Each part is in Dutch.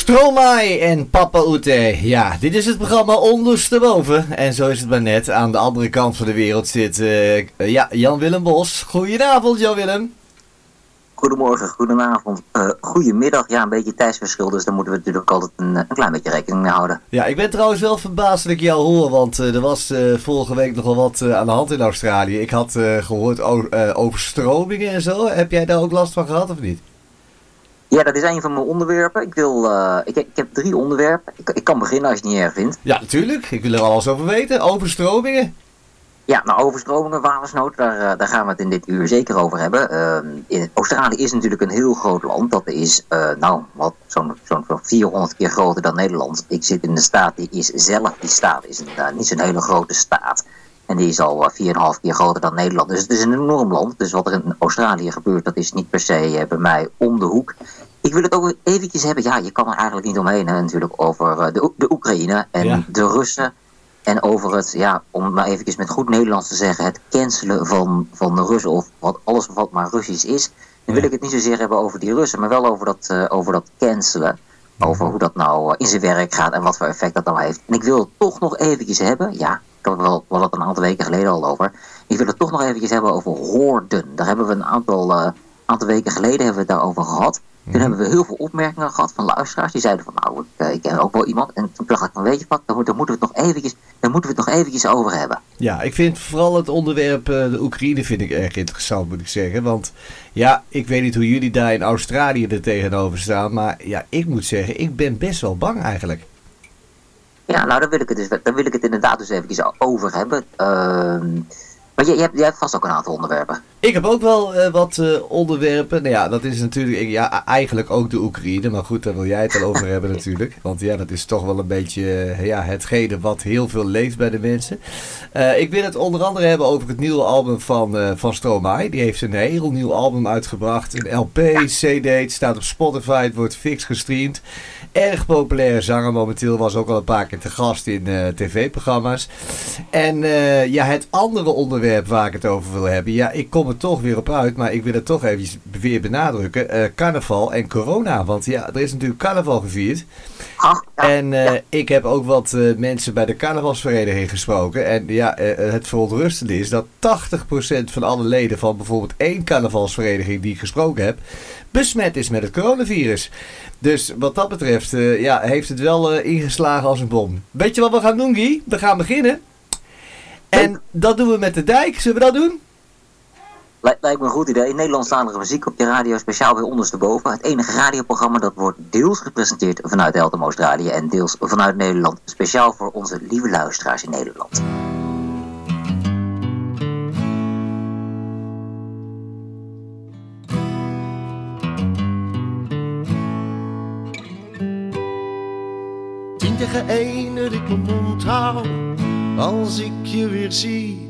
Stromae en Papa Oete. Ja, dit is het programma Ondersteboven. En zo is het maar net. Aan de andere kant van de wereld zit eh, ja, Jan-Willem Bos. Goedenavond Jan-Willem. Goedemorgen, goedenavond, uh, goedemiddag. Ja, een beetje tijdsverschil, dus daar moeten we natuurlijk altijd een, een klein beetje rekening mee houden. Ja, ik ben trouwens wel verbaasd dat ik jou hoor, want uh, er was uh, vorige week nogal wat aan de hand in Australië. Ik had gehoord overstromingen en zo. Heb jij daar ook last van gehad of niet? Ja, dat is een van mijn onderwerpen. Ik, wil, ik, ik, heb drie onderwerpen. Ik, ik, kan beginnen als je het niet erg vindt. Ja, natuurlijk. Ik wil er alles over weten. Overstromingen. Ja, nou overstromingen, watersnood, daar, daar gaan we het in dit uur zeker over hebben. Uh, in, Australië is natuurlijk een heel groot land. Dat is, uh, nou, wat zo'n zo 400 keer groter dan Nederland. Ik zit in de staat, die is zelf, die staat is een, uh, niet zo'n hele grote staat. En die is al 4,5 keer groter dan Nederland. Dus het is een enorm land. Dus wat er in Australië gebeurt, dat is niet per se bij mij om de hoek. Ik wil het ook eventjes hebben, ja, je kan er eigenlijk niet omheen hè, natuurlijk, over de, de Oekraïne en ja. de Russen. En over het, ja, om het maar eventjes met goed Nederlands te zeggen, het cancelen van, van de Russen, of wat alles wat maar Russisch is. Dan wil ik het niet zozeer hebben over die Russen, maar wel over dat, uh, over dat cancelen. Over hoe dat nou in zijn werk gaat en wat voor effect dat nou heeft. En ik wil het toch nog eventjes hebben, ja, ik had wel, wel het een aantal weken geleden al over. Ik wil het toch nog eventjes hebben over hoorden. Daar hebben we een aantal, uh, aantal weken geleden hebben we het daarover gehad. Toen hebben we heel veel opmerkingen gehad van luisteraars. Die zeiden van nou, ik, ik ken ook wel iemand. En toen dacht ik van weet je wat, daar, moeten we het nog eventjes, daar moeten we het nog eventjes over hebben. Ja, ik vind vooral het onderwerp de Oekraïne vind ik erg interessant moet ik zeggen. Want ja, ik weet niet hoe jullie daar in Australië er tegenover staan. Maar ja, ik moet zeggen, ik ben best wel bang eigenlijk. Ja, nou, daar wil ik het, dus, daar wil ik het inderdaad dus eventjes over hebben. Uh, maar je, je, hebt, je hebt vast ook een aantal onderwerpen. Ik heb ook wel uh, wat uh, onderwerpen. Nou ja, dat is natuurlijk ja, eigenlijk ook de Oekraïne. Maar goed, daar wil jij het al over hebben natuurlijk. Want ja, dat is toch wel een beetje uh, ja, hetgene wat heel veel leeft bij de mensen. ik wil het onder andere hebben over het nieuwe album van, van Stromae. Die heeft een heel nieuw album uitgebracht. Een LP, CD, het staat op Spotify, het wordt fix gestreamd. Erg populaire zanger momenteel, was ook al een paar keer te gast in tv-programma's. En ja, het andere onderwerp waar ik het over wil hebben. Ja, ik kom er toch weer op uit, maar ik wil het toch even weer benadrukken. Uh, carnaval en corona. Want ja, er is natuurlijk carnaval gevierd. en uh, ik heb ook wat uh, mensen bij de carnavalsvereniging gesproken. En ja, het verontrustende is dat 80% van alle leden van bijvoorbeeld één carnavalsvereniging die ik gesproken heb, besmet is met het coronavirus. Dus wat dat betreft ja, heeft het wel ingeslagen als een bom. Weet je wat we gaan doen, Guy? We gaan beginnen. En dat doen we met de dijk. Zullen we dat doen? Lijkt me een goed idee. Nederlandstalige muziek op je radio, speciaal bij ondersteboven. Het enige radioprogramma dat wordt deels gepresenteerd vanuit Eltham, Australië en deels vanuit Nederland. Speciaal voor onze lieve luisteraars in Nederland. Tien tegen één dat ik mijn mond hou als ik je weer zie.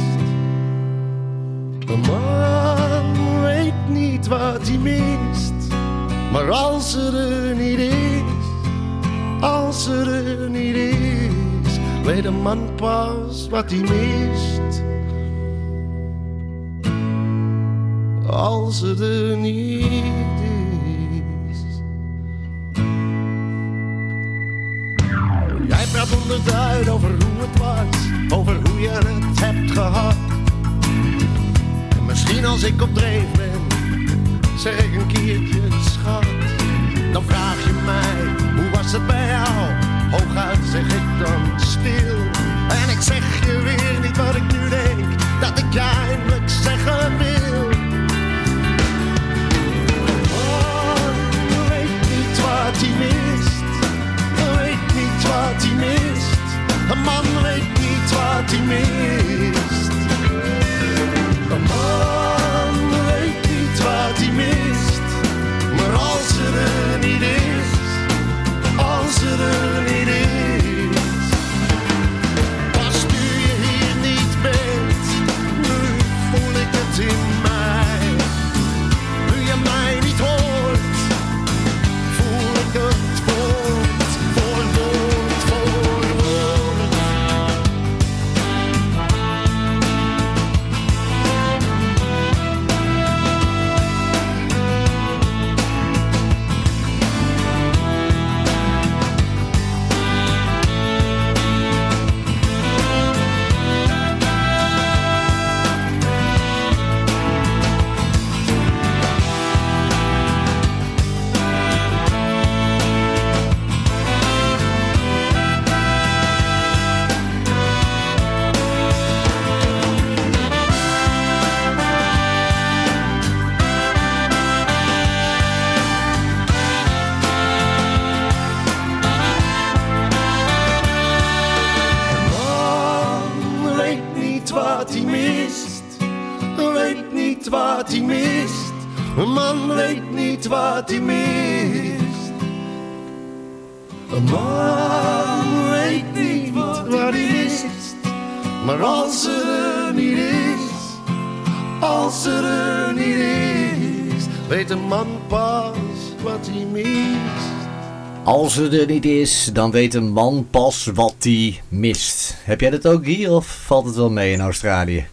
Een man weet niet wat hij mist. Maar als er er niet is, als er er niet is, weet een man pas wat hij mist. Als er er niet praat onderduid over hoe het was, over hoe je het hebt gehad. En als ik op dreef ben, zeg ik een keertje schat. Dan vraag je mij, hoe was het bij jou? Hooguit zeg ik dan stil. En ik zeg je weer niet wat ik nu denk, dat ik je eindelijk zeggen wil. Oh, weet niet wat hij mist wat hij mist. Man weet niet wat hij mist. Een man weet niet mist. Maar als er er niet is, als er er niet is. Als ze er niet is, dan weet een man pas wat hij mist. Heb jij dat ook hier of valt het wel mee in Australië?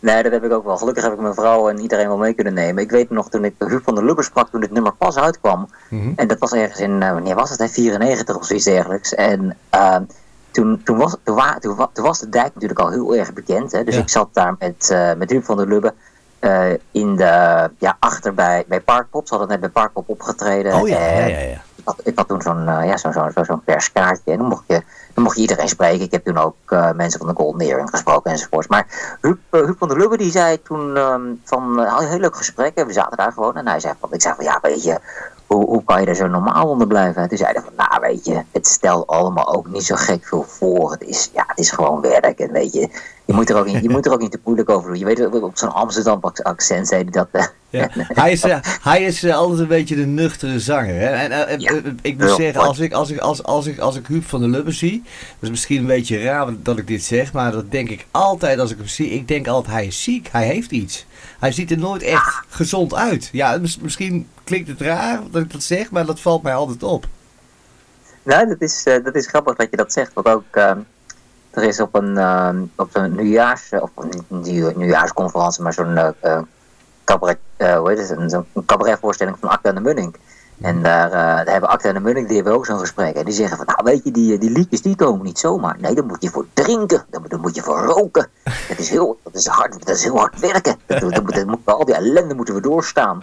Nee, dat heb ik ook wel. Gelukkig heb ik mijn vrouw en iedereen wel mee kunnen nemen. Ik weet nog toen ik Huub van der Lubbe sprak toen dit nummer pas uitkwam. Mhm. En dat was ergens in, uh, wanneer was het, hè? 94 of zoiets dergelijks. En uh, toen, toen, was, toen, wa, toen, wa, toen, was de dijk natuurlijk al heel erg bekend. Hè? Dus Ja. ik zat daar met, uh, met Huub van der Lubbe in de, ja, achter bij, bij Parkpop. Ze hadden net bij Parkpop opgetreden. Oh ja, ja, En ja. Ik had toen zo'n uh, ja, zo'n zo, zo, perskaartje. En dan mocht, je, dan mocht je iedereen spreken. Ik heb toen ook uh, mensen van de Golden Earring gesproken enzovoorts. Maar Huub, uh, Huub van der Lubbe die zei toen um, van heel leuk gesprek. En we zaten daar gewoon. En hij zei van, ik zei van ja weet je, hoe, hoe kan je er zo normaal onder blijven? En toen zei hij van, nou weet je, het stelt allemaal ook niet zo gek veel voor. Het is, ja, het is gewoon werk. En weet je, je moet er ook niet, je moet er ook niet te moeilijk over doen. Je weet, op zo'n Amsterdam accent zei hij dat... Uh, ja. hij is, uh, hij is uh, altijd een beetje de nuchtere zanger. Hè? En ja, ik moet zeggen, als ik, als, ik, als, als, ik, als ik Huub van der Lubbe zie, dat is misschien een beetje raar dat ik dit zeg, maar dat denk ik altijd als ik hem zie. Ik denk altijd, hij is ziek, hij heeft iets. Hij ziet er nooit echt ah. gezond uit. Ja, misschien klinkt het raar dat ik dat zeg, maar dat valt mij altijd op. Nou, dat is, uh, dat is grappig dat je dat zegt. Want ook, uh, er is op een, uh, op een nieuwjaars, of een nieuwjaarsconferentie, maar zo'n cabaret, hoe heet het, zo'n cabaretvoorstelling van Acta en de Munning. En daar, daar hebben Acta en de Munning, die hebben ook zo'n gesprek. En die zeggen van, nou weet je, die, die liedjes die komen niet zomaar. Nee, daar moet je voor drinken. Daar, daar moet je voor roken. Dat is heel, dat is hard, dat is heel hard werken. Dat, dat, dat, dat moet, al die ellende moeten we doorstaan.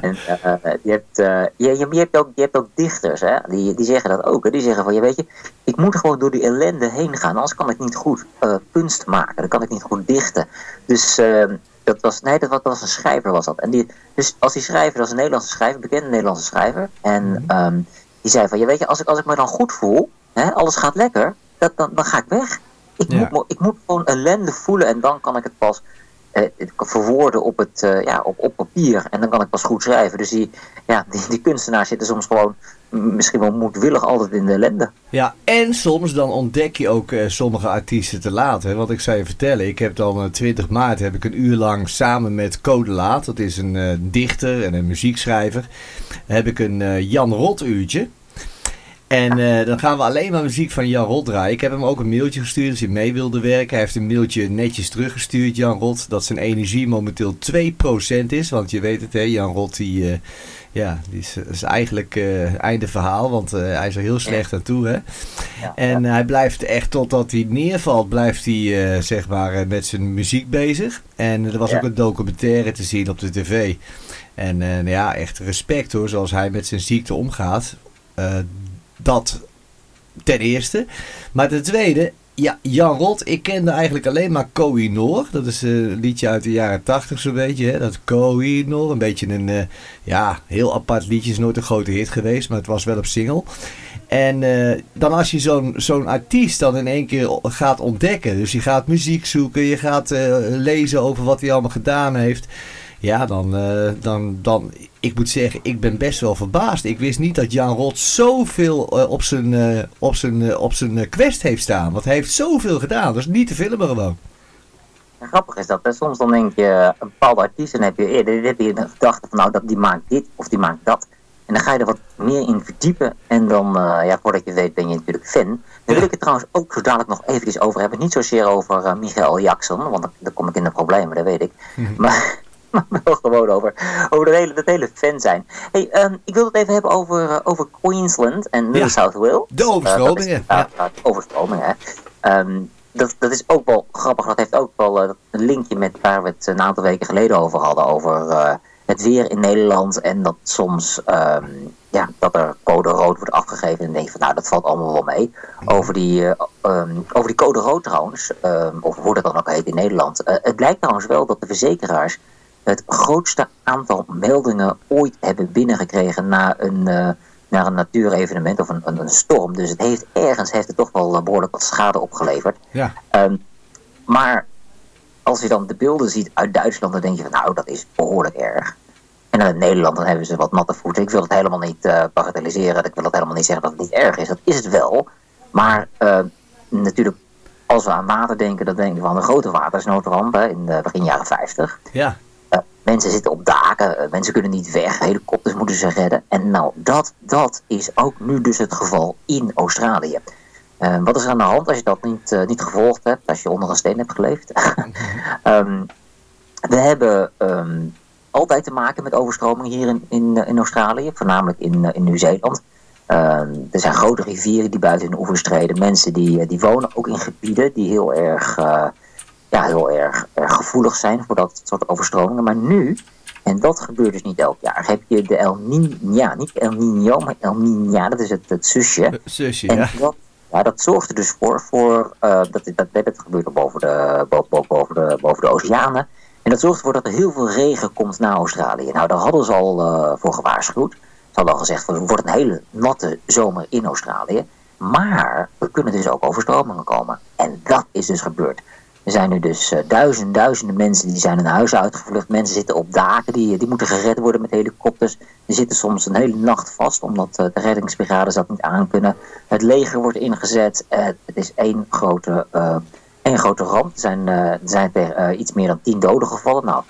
en uh, je, hebt, je, je, hebt ook, je hebt ook dichters, hè? Die, die zeggen dat ook. Hè? Die zeggen van, je weet je, ik moet gewoon door die ellende heen gaan. Anders kan ik niet goed kunst maken. Dan kan ik niet goed dichten. Dus dat was, nee, dat was, een schrijver was dat. En die, dus als die schrijver, dat was een Nederlandse schrijver, bekende Nederlandse schrijver. En um, die zei van, je weet je, als ik, als ik me dan goed voel, hè, alles gaat lekker, dat, dan, dan ga ik weg. Ik, ja. moet, ik moet gewoon ellende voelen en dan kan ik het pas uh, verwoorden op, het, uh, ja, op, op papier. En dan kan ik pas goed schrijven. Dus die, ja, die, die kunstenaars zitten soms gewoon misschien wel moedwillig altijd in de ellende. Ja, en soms dan ontdek je ook uh, sommige artiesten te laat. Hè? Want ik zou je vertellen, ik heb dan uh, 20 maart heb ik een uur lang samen met Code Laat, dat is een uh, dichter en een muziekschrijver, heb ik een Jan Rot uurtje. En dan gaan we alleen maar muziek van Jan Rot draaien. Ik heb hem ook een mailtje gestuurd als hij mee wilde werken. Hij heeft een mailtje netjes teruggestuurd, Jan Rot. Dat zijn energie momenteel 2% is. Want je weet het, hè, Jan Rot die, ja, die is, is eigenlijk uh, einde verhaal. Want hij is er heel slecht aan toe. Hè? Ja, en ja. hij blijft echt totdat hij neervalt, blijft hij zeg maar met zijn muziek bezig. En er was ook een documentaire te zien op de tv. En ja, echt respect hoor, zoals hij met zijn ziekte omgaat. Dat ten eerste. Maar ten tweede, ja, Jan Rot, ik kende eigenlijk alleen maar Kohi Noor. Dat is een liedje uit de jaren tachtig zo'n beetje. Hè? Dat Kohi Noor, een beetje een uh, ja, heel apart liedje. Is nooit een grote hit geweest, maar het was wel op single. En uh, dan als je zo'n zo'n artiest dan in één keer gaat ontdekken. Dus je gaat muziek zoeken, je gaat uh, lezen over wat hij allemaal gedaan heeft. Ja, dan, uh, dan, dan, ik moet zeggen, ik ben best wel verbaasd. Ik wist niet dat Jan Rot zoveel uh, op zijn, uh, op zijn, op zijn quest heeft staan. Want hij heeft zoveel gedaan. Dat is niet te filmen gewoon. En grappig is dat, hè? soms dan denk je, een bepaalde artiest, en heb je eerder heb je de gedachte van, nou, dat, die maakt dit of die maakt dat. En dan ga je er wat meer in verdiepen. En dan, ja, voordat je weet, ben je natuurlijk fan. Dan ja. wil ik het trouwens ook zo dadelijk nog eventjes over hebben. Niet zozeer over Michael Jackson, want dan kom ik in de problemen, dat weet ik. Mm-hmm. Maar maar wel gewoon over, over dat hele, dat hele fan zijn. Hey, um, ik wil het even hebben over, uh, over Queensland en New ja. South Wales. De overstromingen. Uh, ja. overstromingen. Um, dat, dat is ook wel grappig. Dat heeft ook wel uh, een linkje met waar we het een aantal weken geleden over hadden. Over het weer in Nederland. En dat soms um, ja, dat er code rood wordt afgegeven. En dan denk je van nou dat valt allemaal wel mee. Over die, uh, um, over die code rood trouwens. Um, of hoe dat dan ook heet in Nederland. Uh, het blijkt trouwens wel dat de verzekeraars het grootste aantal meldingen ooit hebben binnengekregen na een, uh, naar een natuurevenement of een, een, een, storm. Dus het heeft ergens heeft het toch wel behoorlijk wat schade opgeleverd. Ja. Um, maar als je dan de beelden ziet uit Duitsland, dan denk je van nou, dat is behoorlijk erg. En dan in Nederland dan hebben ze wat natte voeten. Ik wil het helemaal niet uh, bagatelliseren. Ik wil het helemaal niet zeggen dat het niet erg is. Dat is het wel. Maar uh, natuurlijk als we aan water denken, dan denken we aan de grote watersnoodramp in de begin jaren 50. Ja. Mensen zitten op daken, uh, mensen kunnen niet weg, helikopters moeten ze redden. En nou, dat, dat is ook nu dus het geval in Australië. Uh, wat is er aan de hand als je dat niet, niet gevolgd hebt, als je onder een steen hebt geleefd? um, we hebben um, altijd te maken met overstromingen hier in, in, in Australië, voornamelijk in, in Nieuw-Zeeland. Uh, er zijn grote rivieren die buiten hun oevers treden. Mensen die, die wonen ook in gebieden die heel erg, ja, heel erg, erg gevoelig zijn voor dat soort overstromingen. Maar nu, en dat gebeurt dus niet elk jaar, heb je de El Niña, niet El Niño, maar El Niña, dat is het, het zusje. zusje, en ja. Dat, ja, dat zorgt er dus voor, voor uh, dat, dat, dat, gebeurt boven de, boven, boven, de, boven de oceanen. En dat zorgt ervoor dat er heel veel regen komt naar Australië. Nou, daar hadden ze al uh, voor gewaarschuwd. Ze hadden al gezegd, het wordt een hele natte zomer in Australië. Maar er kunnen dus ook overstromingen komen. En dat is dus gebeurd. Er zijn nu dus uh, duizenden, duizenden mensen die zijn hun huis uitgevlucht. Mensen zitten op daken, die, die moeten gered worden met helikopters. Die zitten soms een hele nacht vast, omdat uh, de reddingsbrigades dat niet aankunnen. Het leger wordt ingezet. Uh, het is één grote, één grote ramp. Er zijn, er zijn er iets meer dan tien doden gevallen. Nou,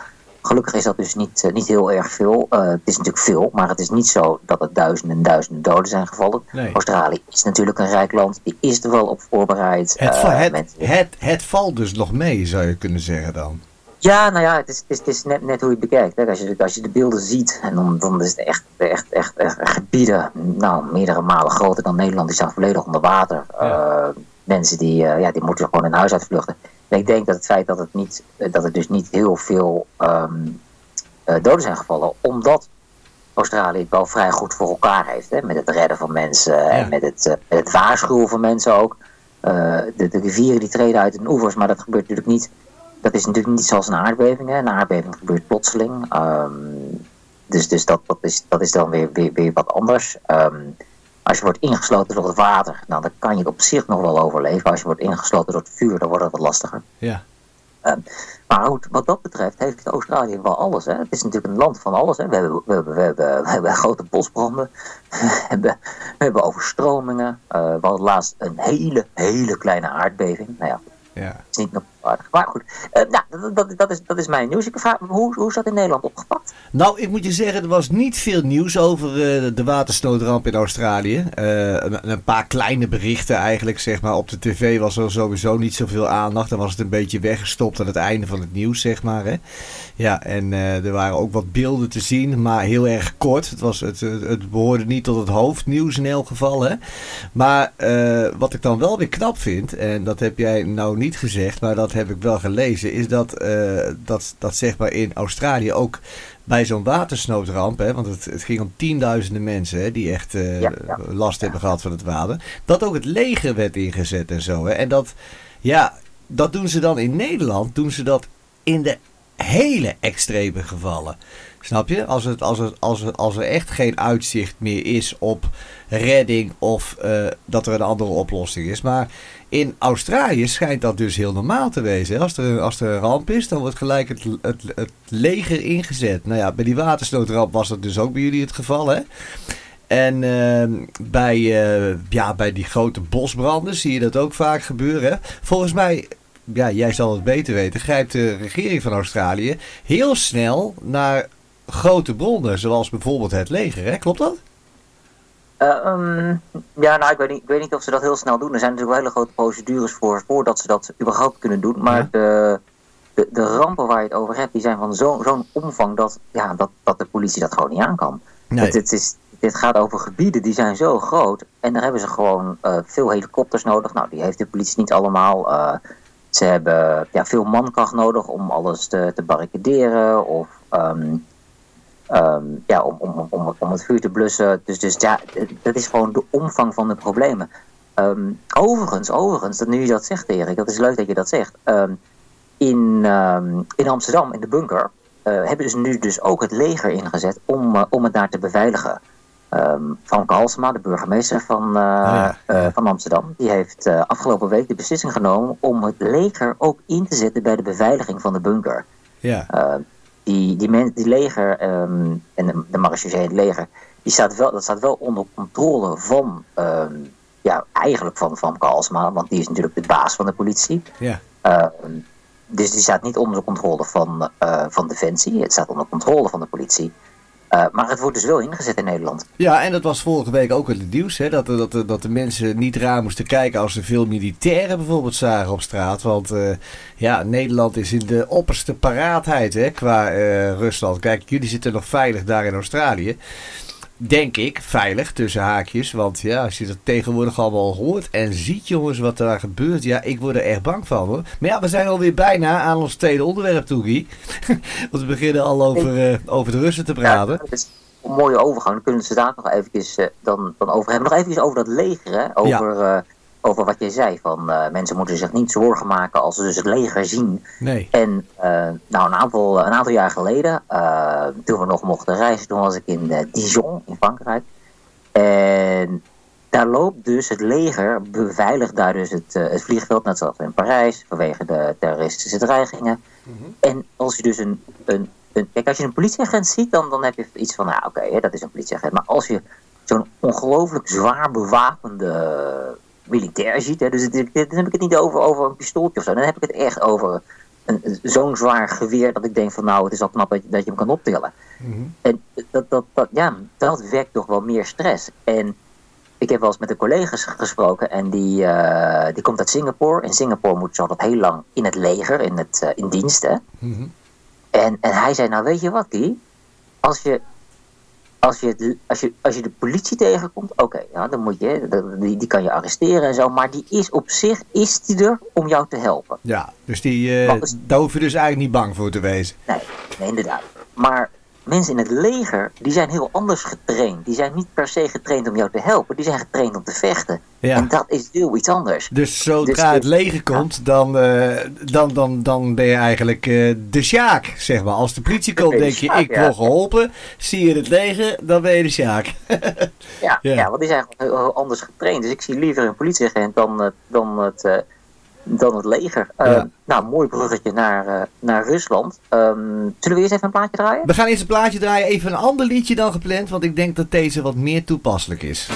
Gelukkig is dat dus niet, uh, niet heel erg veel. Uh, het is natuurlijk veel, maar het is niet zo dat er duizenden en duizenden doden zijn gevallen. Nee. Australië is natuurlijk een rijk land, die is er wel op voorbereid. Het, uh, het, met... het, het, valt dus nog mee, zou je kunnen zeggen dan. Ja, nou ja, het is, het is, het is net, net hoe je het bekijkt. Hè. Als, je, als je de beelden ziet, en dan, dan is het echt, echt, echt, echt gebieden, nou, meerdere malen groter dan Nederland, die staan volledig onder water. Ja. mensen die, ja, die moeten gewoon in huis uitvluchten. En ik denk dat het feit dat het, niet, dat het dus niet heel veel um, uh, doden zijn gevallen, omdat Australië het wel vrij goed voor elkaar heeft. Hè, met het redden van mensen ja. en met het, met het waarschuwen van mensen ook. Uh, de, de rivieren die treden uit de oevers, maar dat gebeurt natuurlijk niet. Dat is natuurlijk niet zoals een aardbeving. Hè. Een aardbeving gebeurt plotseling. Um, dus dus dat, dat, is, dat is dan weer, weer, weer wat anders. Um, als je wordt ingesloten door het water, nou, dan kan je op zich nog wel overleven. Als je wordt ingesloten door het vuur, dan wordt het wat lastiger. Ja. Uh, maar goed, wat dat betreft heeft Australië wel alles. Hè. Het is natuurlijk een land van alles. Hè. We, hebben, we, hebben, we, hebben, we hebben grote bosbranden. We hebben, we hebben overstromingen. Uh, we hadden laatst een hele, hele kleine aardbeving. Nou ja, ja. het is niet Maar goed, uh, nou, dat, dat, is, dat is mijn nieuws. Ik vraag, hoe, hoe is dat in Nederland opgepakt? Nou, ik moet je zeggen, er was niet veel nieuws over uh, de watersnoodramp in Australië. Uh, een, een, paar kleine berichten eigenlijk, zeg maar. Op de tv was er sowieso niet zoveel aandacht. Dan was het een beetje weggestopt aan het einde van het nieuws, zeg maar. Hè. Ja, en er waren ook wat beelden te zien, maar heel erg kort. Het, was, het, het behoorde niet tot het hoofdnieuws in elk geval. Maar wat ik dan wel weer knap vind, en dat heb jij nou niet gezegd, maar dat heb ik wel gelezen, is dat, dat, dat zeg maar in Australië ook bij zo'n watersnoodramp, hè, want het, het, ging om tienduizenden mensen hè, die echt uh, ja, ja. last hebben gehad van het water, dat ook het leger werd ingezet en zo. Hè. En dat, ja, dat doen ze dan in Nederland, doen ze dat in de hele extreme gevallen. Snap je? Als, het, als, het, als, het, als er echt geen uitzicht meer is op redding of uh, dat er een andere oplossing is. Maar in Australië schijnt dat dus heel normaal te wezen. Als er, als er een ramp is, dan wordt gelijk het, het, het leger ingezet. Nou ja, bij die watersnoodramp was dat dus ook bij jullie het geval, hè? En uh, bij, uh, ja, bij die grote bosbranden zie je dat ook vaak gebeuren. Volgens mij, ja, jij zal het beter weten, grijpt de regering van Australië heel snel naar grote bronnen, zoals bijvoorbeeld het leger. Hè? Klopt dat? Uh, um, ja, nou, ik weet, niet, ik weet niet of ze dat heel snel doen. Er zijn natuurlijk hele grote procedures voor voordat ze dat überhaupt kunnen doen. Maar ja. de, de, de, rampen waar je het over hebt, die zijn van zo'n zo omvang dat, ja, dat, dat de politie dat gewoon niet aan kan. Nee. Het, het is, dit gaat over gebieden die zijn zo groot. En daar hebben ze gewoon uh, veel helikopters nodig. Nou, die heeft de politie niet allemaal. Uh, ze hebben ja, veel mankracht nodig om alles te, te barricaderen. Of um, um, ja, om, om, om, om het vuur te blussen. Dus, dus ja, dat is gewoon de omvang van de problemen. Um, overigens, overigens, dat nu je dat zegt, Erik, dat is leuk dat je dat zegt. in, in Amsterdam, in de bunker, uh, hebben ze nu dus ook het leger ingezet om, uh, om het daar te beveiligen. Um, Frank Halsema, de burgemeester van, uh, oh ja, ja. van Amsterdam, die heeft afgelopen week de beslissing genomen om het leger ook in te zetten bij de beveiliging van de bunker. Ja. Die, die, men, die leger um, en de, de marechaussee het leger, die staat wel, dat staat wel onder controle van, um, ja, eigenlijk van Van Kalsma, want die is natuurlijk de baas van de politie. Ja. Uh, dus die staat niet onder de controle van, uh, van Defensie, het staat onder controle van de politie. Uh, maar het wordt dus wel ingezet in Nederland. Ja, en dat was vorige week ook in het nieuws. Hè, dat, dat, dat de mensen niet raar moesten kijken als ze veel militairen bijvoorbeeld zagen op straat. Want uh, ja, Nederland is in de opperste paraatheid hè, qua uh, Rusland. Kijk, jullie zitten nog veilig daar in Australië. Denk ik, veilig tussen haakjes. Want ja, als je dat tegenwoordig allemaal hoort en ziet, jongens, wat daar gebeurt. Ja, ik word er echt bang van hoor. Maar ja, we zijn alweer bijna aan ons tweede onderwerp toe, Guy. Want we beginnen al over, uh, over de Russen te praten. Ja, dat is een mooie overgang. Dan kunnen we daar nog eventjes uh, dan, dan over hebben. Nog eventjes over dat leger, hè? Over, ja. Over wat je zei. Van mensen moeten zich niet zorgen maken als ze dus het leger zien. Nee. En nou, een aantal, een aantal jaar geleden, toen we nog mochten reizen, toen was ik in Dijon in Frankrijk. En daar loopt dus het leger, beveiligt daar dus het, het vliegveld, net zoals in Parijs, vanwege de terroristische dreigingen. Mm -hmm. En als je dus een, een, een, Kijk, als je een politieagent ziet, dan, dan heb je iets van, nou oké, okay, dat is een politieagent. Maar als je zo'n ongelooflijk zwaar bewapende militair ziet, hè, dus dit, dan heb ik het niet over, over een pistooltje of zo, dan heb ik het echt over zo'n zwaar geweer dat ik denk van nou, het is al knap dat je, dat je hem kan optillen. Mm -hmm. En dat, dat, dat, ja, dat wekt toch wel meer stress. En ik heb wel eens met een collega gesproken en die, uh, die komt uit Singapore. In Singapore moet ze altijd heel lang in het leger, in, het, uh, in dienst. Hè? Mm -hmm. en, en hij zei, nou weet je wat die, als je, als je, het, als je, als je de politie tegenkomt, oké, okay, ja, dan moet je, die, die kan je arresteren en zo. Maar die is op zich, is die er om jou te helpen. Ja, dus die, uh, dus, daar hoef je dus eigenlijk niet bang voor te wezen. Nee, nee inderdaad. Maar mensen in het leger, die zijn heel anders getraind. Die zijn niet per se getraind om jou te helpen. Die zijn getraind om te vechten. Ja. En dat is heel iets anders. Dus zodra dus, het leger komt, ja. dan, uh, dan, dan, dan ben je eigenlijk uh, de sjaak, zeg maar. Als de politie komt, denk je, ik word geholpen. Zie je het leger, dan ben je de sjaak. ja, ja. want die zijn gewoon heel anders getraind. Dus ik zie liever een politieagent dan, uh, dan het... Dan het leger. Uh, ja. Nou, mooi bruggetje naar, uh, naar Rusland. Um, zullen we eerst even een plaatje draaien? We gaan eerst een plaatje draaien. Even een ander liedje dan gepland, want ik denk dat deze wat meer toepasselijk is.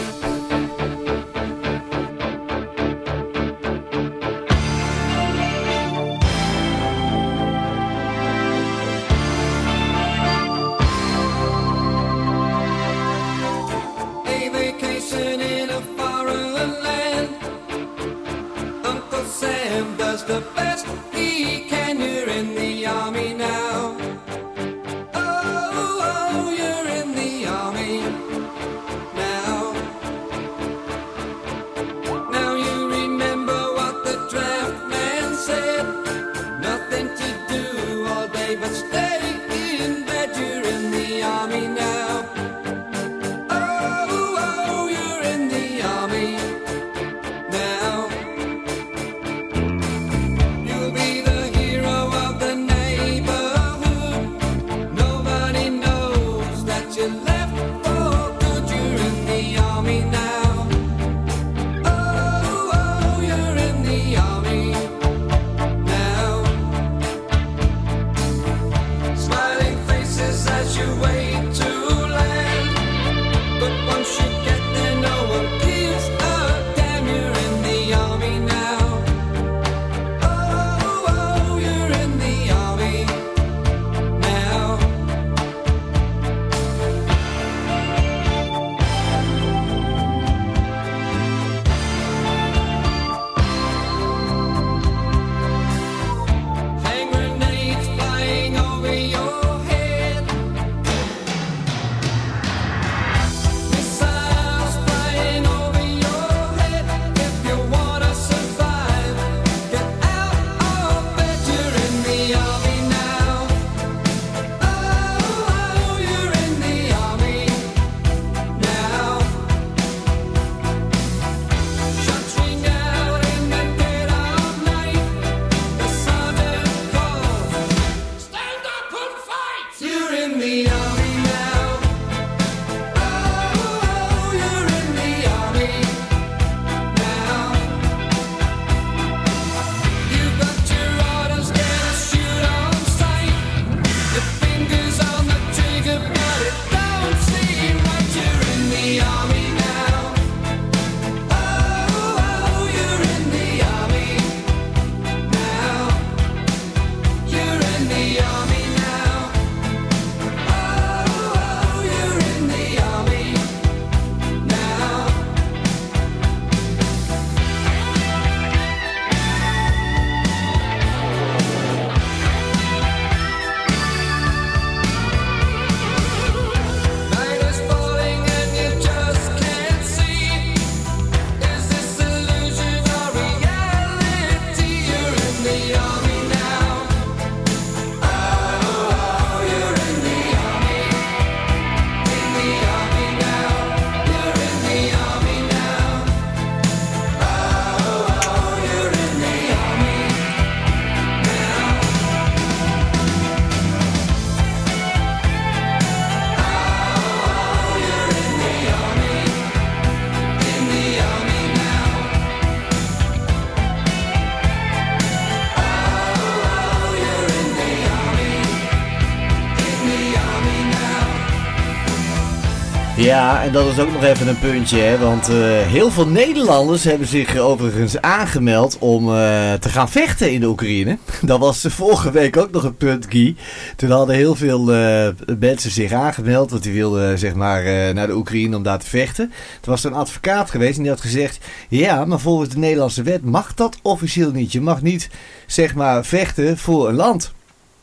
Ja, en dat is ook nog even een puntje, hè? want eh, heel veel Nederlanders hebben zich overigens aangemeld om eh, te gaan vechten in de Oekraïne. Dat was vorige week ook nog een punt, Guy. Toen hadden heel veel eh, mensen zich aangemeld, want die wilden zeg maar naar de Oekraïne om daar te vechten. Er was een advocaat geweest en die had gezegd, ja, maar volgens de Nederlandse wet mag dat officieel niet. Je mag niet, zeg maar, vechten voor een land,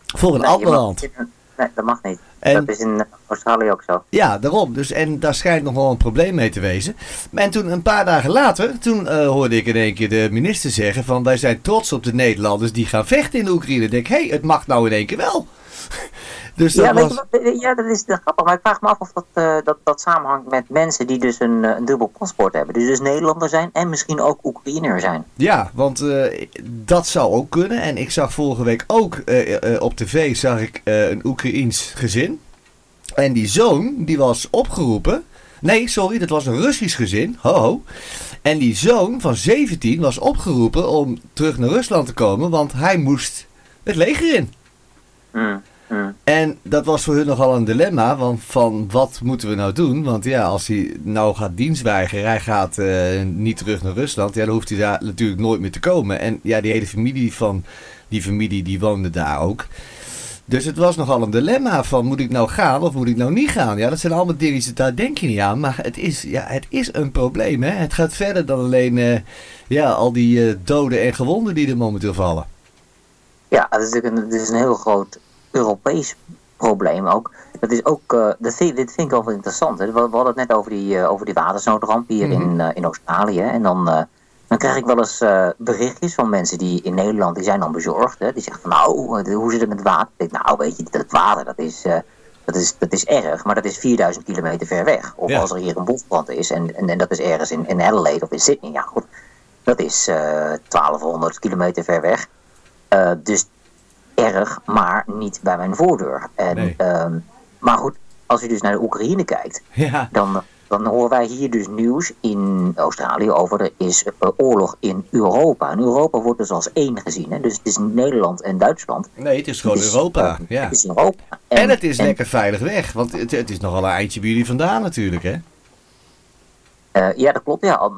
voor een Nee, ander land. Nee, dat mag niet. En- Dat is in Australië ook zo. Ja, daarom. Dus, en daar schijnt nog wel een probleem mee te wezen. En toen een paar dagen later, toen eh, hoorde ik in één keer de minister zeggen van wij zijn trots op de Nederlanders die gaan vechten in de Oekraïne. Ik denk, hé, hey, het mag nou in één keer wel. dus dat Ja, weet was... je wat, ja, dat is grappig. Maar ik vraag me af of dat, eh, dat, dat samenhangt met mensen die dus een, eh, een dubbel paspoort hebben. Die dus Nederlander zijn en misschien ook Oekraïner zijn. Ja, want eh, dat zou ook kunnen. En ik zag vorige week ook eh, eh, op tv zag ik eh, een Oekraïens gezin. En die zoon, die was opgeroepen. Nee, sorry, dat was een Russisch gezin. Ho, ho. En die zoon van 17 was opgeroepen om terug naar Rusland te komen. Want hij moest het leger in. Hmm, En dat was voor hun nogal een dilemma. Want van wat moeten we nou doen? Want ja, als hij nou gaat dienst weigeren, hij gaat eh, niet terug naar Rusland. Ja, dan hoeft hij daar natuurlijk nooit meer te komen. En ja, die hele familie van die familie, die woonde daar ook. Dus het was nogal een dilemma van moet ik nou gaan of moet ik nou niet gaan? Ja, dat zijn allemaal dingen, daar denk je niet aan. Maar het is, ja, het is een probleem. Hè? Het gaat verder dan alleen eh, ja, al die eh, doden en gewonden die er momenteel vallen. Ja, het is natuurlijk een, is een heel groot Europees probleem ook. Dat is ook, eh, dat vind, dit vind ik wel wat interessant. Hè. We, we hadden het net over die, eh, over die watersnoodramp hier Mhm. in, eh, in Australië. En dan, dan krijg ik wel eens berichtjes van mensen die in Nederland, die zijn dan bezorgd. Hè. Die zeggen van nou, hoe zit het met water? Ik denk, nou weet je, dat water dat is, dat, is, dat is erg, maar dat is 4000 kilometer ver weg. Of Ja. als er hier een bosbrand is en, en, en dat is ergens in, in Adelaide of in Sydney. Ja goed, dat is eh 1200 kilometer ver weg. Dus erg, maar niet bij mijn voordeur. En, Nee. ehm, maar goed, als je dus naar de Oekraïne kijkt, Ja, dan, dan horen wij hier dus nieuws in Australië over er is eh, oorlog in Europa. En Europa wordt dus als één gezien. Hè? Dus het is Nederland en Duitsland. nee, het is gewoon Het is, Europa. eh, Ja. Het is Europa. En het is lekker veilig weg, want het, het is nogal een eindje bij jullie vandaan natuurlijk, hè? Eh, ja, dat klopt. Ja,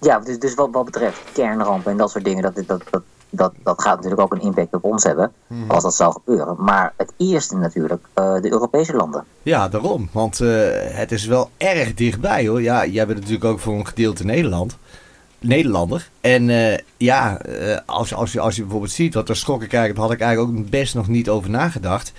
ja dus, dus wat, wat betreft kernrampen en dat soort dingen, dat, dat, dat, dat, dat gaat natuurlijk ook een impact op ons hebben, Mhm. als dat zou gebeuren. Maar het eerste natuurlijk, eh, de Europese landen. Ja, daarom. Want eh, het is wel erg dichtbij hoor. Ja, jij bent natuurlijk ook voor een gedeelte Nederland. Nederlander. En eh, ja, als, als, je, als je bijvoorbeeld ziet, wat ik eigenlijk, daar had ik eigenlijk ook best nog niet over nagedacht.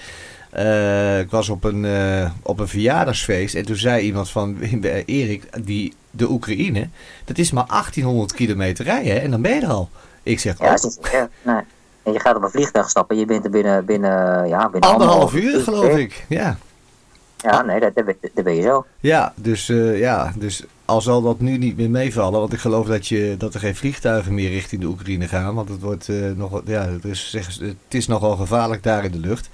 Ik was op een, eh, op een verjaardagsfeest en toen zei iemand van Erik, die, de Oekraïne, dat is maar 1800 kilometer rijden en dan ben je er al. Ik zeg, Ja, oh, is ver. Nee. En je gaat op een vliegtuig stappen, je bent er binnen, binnen, ja, binnen anderhalf uur geloof ik. Ja. Ja, nee, daar, daar, ben- je zo. Ja, dus, eh, ja, dus al zal dat nu niet meer meevallen, want ik geloof dat, je, dat er geen vliegtuigen meer richting de Oekraïne gaan, want het, wordt, eh, nog, ja, het, is, zeggen ze, het is nogal gevaarlijk daar in de lucht.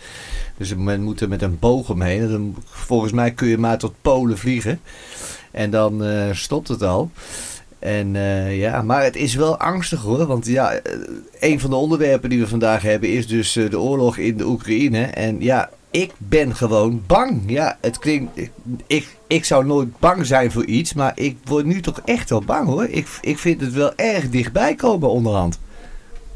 Dus men moet er met een boog omheen. En dan, volgens mij kun je maar tot Polen vliegen en dan eh, stopt het al. En eh, ja, maar het is wel angstig hoor. Want ja, eh, een van de onderwerpen die we vandaag hebben is dus eh, de oorlog in de Oekraïne. En ja, ik ben gewoon bang. Ja, het klinkt. ik- Ik, ik zou nooit bang zijn voor iets, maar ik word nu toch echt wel bang hoor. Ik, ik vind het wel erg dichtbij komen onderhand.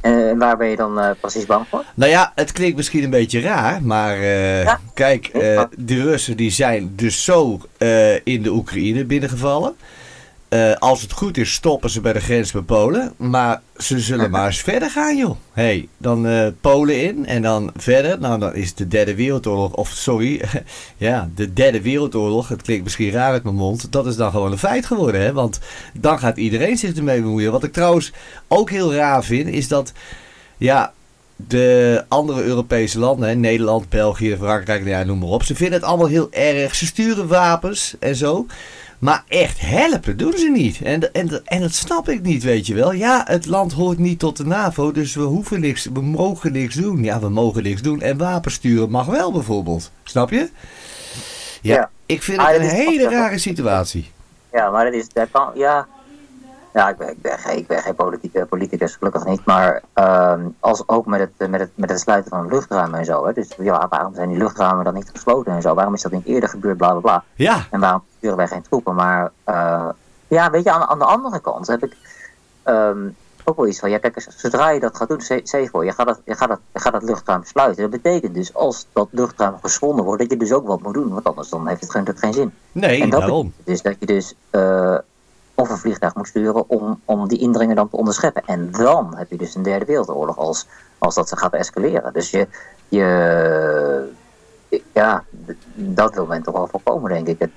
En waar ben je dan precies bang voor? Nou ja, het klinkt misschien een beetje raar, maar Ja. kijk, de Russen die zijn dus zo in de Oekraïne binnengevallen. Eh, als het goed is, stoppen ze bij de grens met Polen. Maar ze zullen maar eens verder gaan, joh. hey, dan eh, Polen in en dan verder. Nou, dan is de derde wereldoorlog, of sorry, ja, de derde wereldoorlog. Het klinkt misschien raar uit mijn mond. Dat is dan gewoon een feit geworden, hè. Want dan gaat iedereen zich ermee bemoeien. Wat ik trouwens ook heel raar vind, is dat, ja, de andere Europese landen, hè, Nederland, België, Frankrijk, nou ja, noem maar op. Ze vinden het allemaal heel erg. Ze sturen wapens en zo. Maar echt helpen doen ze niet. En, en, en dat snap ik niet, weet je wel. Ja, het land hoort niet tot de NAVO, dus we hoeven niks, we mogen niks doen. Ja, we mogen niks doen. En wapens sturen mag wel bijvoorbeeld. Snap je? Ja, Ja. ik vind Ah, het een hele rare situatie. Ja, maar dat is, dat kan, ja, Ja, ik ben, ik ben, geen, ik ben geen politieke, politicus, gelukkig niet. Maar ehm, als, ook met het, met, het, met het sluiten van luchtruimen en zo. Hè, dus ja, waarom zijn die luchtruimen dan niet gesloten en zo? Waarom is dat niet eerder gebeurd, bla bla bla? Ja, En waarom sturen wij geen troepen? Maar eh, ja, weet je, aan, aan de andere kant heb ik ehm, ook wel iets van... Ja, kijk, eens, zodra je dat gaat doen, zeg voor, je gaat, dat, je, gaat dat, je gaat dat luchtruim sluiten. Dat betekent dus, als dat luchtruim geschonden wordt, dat je dus ook wat moet doen. Want anders dan heeft het geen, dat geen zin. nee, en dat daarom. dus dat je dus eh, of een vliegtuig moet sturen om, om die indringer dan te onderscheppen. En dan heb je dus een derde wereldoorlog als, als dat ze gaat escaleren. Dus je, je ja, dat wil men toch wel voorkomen, denk ik. Het,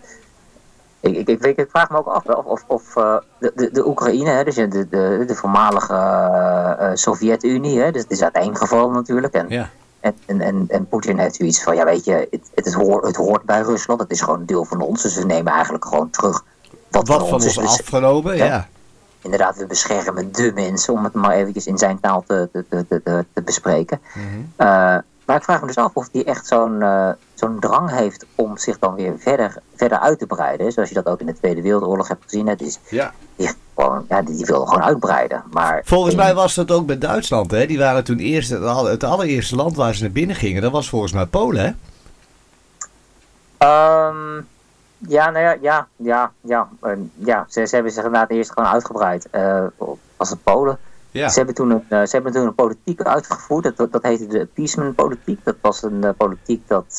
ik, ik, ik, weet- ik vraag me ook af of, of, of eh, de, de, de Oekraïne, hè, dus de, de, de voormalige eh, eh, Sovjet-Unie, hè, dus het is uiteengevallen natuurlijk. En, Ja. en, en, en, en Poetin heeft zoiets van, ja weet je, het, het, hoort, het hoort bij Rusland, het is gewoon een deel van ons. Dus we nemen eigenlijk gewoon terug wat, Wat van ons ons is. Afgenomen, Ja. ja. inderdaad, we beschermen de mensen, om het maar eventjes in zijn taal te, te, te, te, bespreken. Mhm. Eh, maar ik vraag me dus af of hij echt zo'n eh, zo'n drang heeft om zich dan weer verder, verder uit te breiden. Zoals je dat ook in de Tweede Wereldoorlog hebt gezien. Het is, ja. die, gewoon, ja, die, die wil gewoon uitbreiden. Maar Volgens in- mij was dat ook bij Duitsland, hè. Die waren toen eerst het allereerste land waar ze naar binnen gingen. Dat was volgens mij Polen, hè. Ehm, ja, nou ja, ja, ja, ja, ja. Ze, ze hebben zich inderdaad eerst gewoon uitgebreid. eh als het Polen. Ja. Ze, hebben toen een, eh, ze hebben toen een politiek uitgevoerd. Dat, dat, heette de appeasement-politiek. Dat was een eh, politiek dat.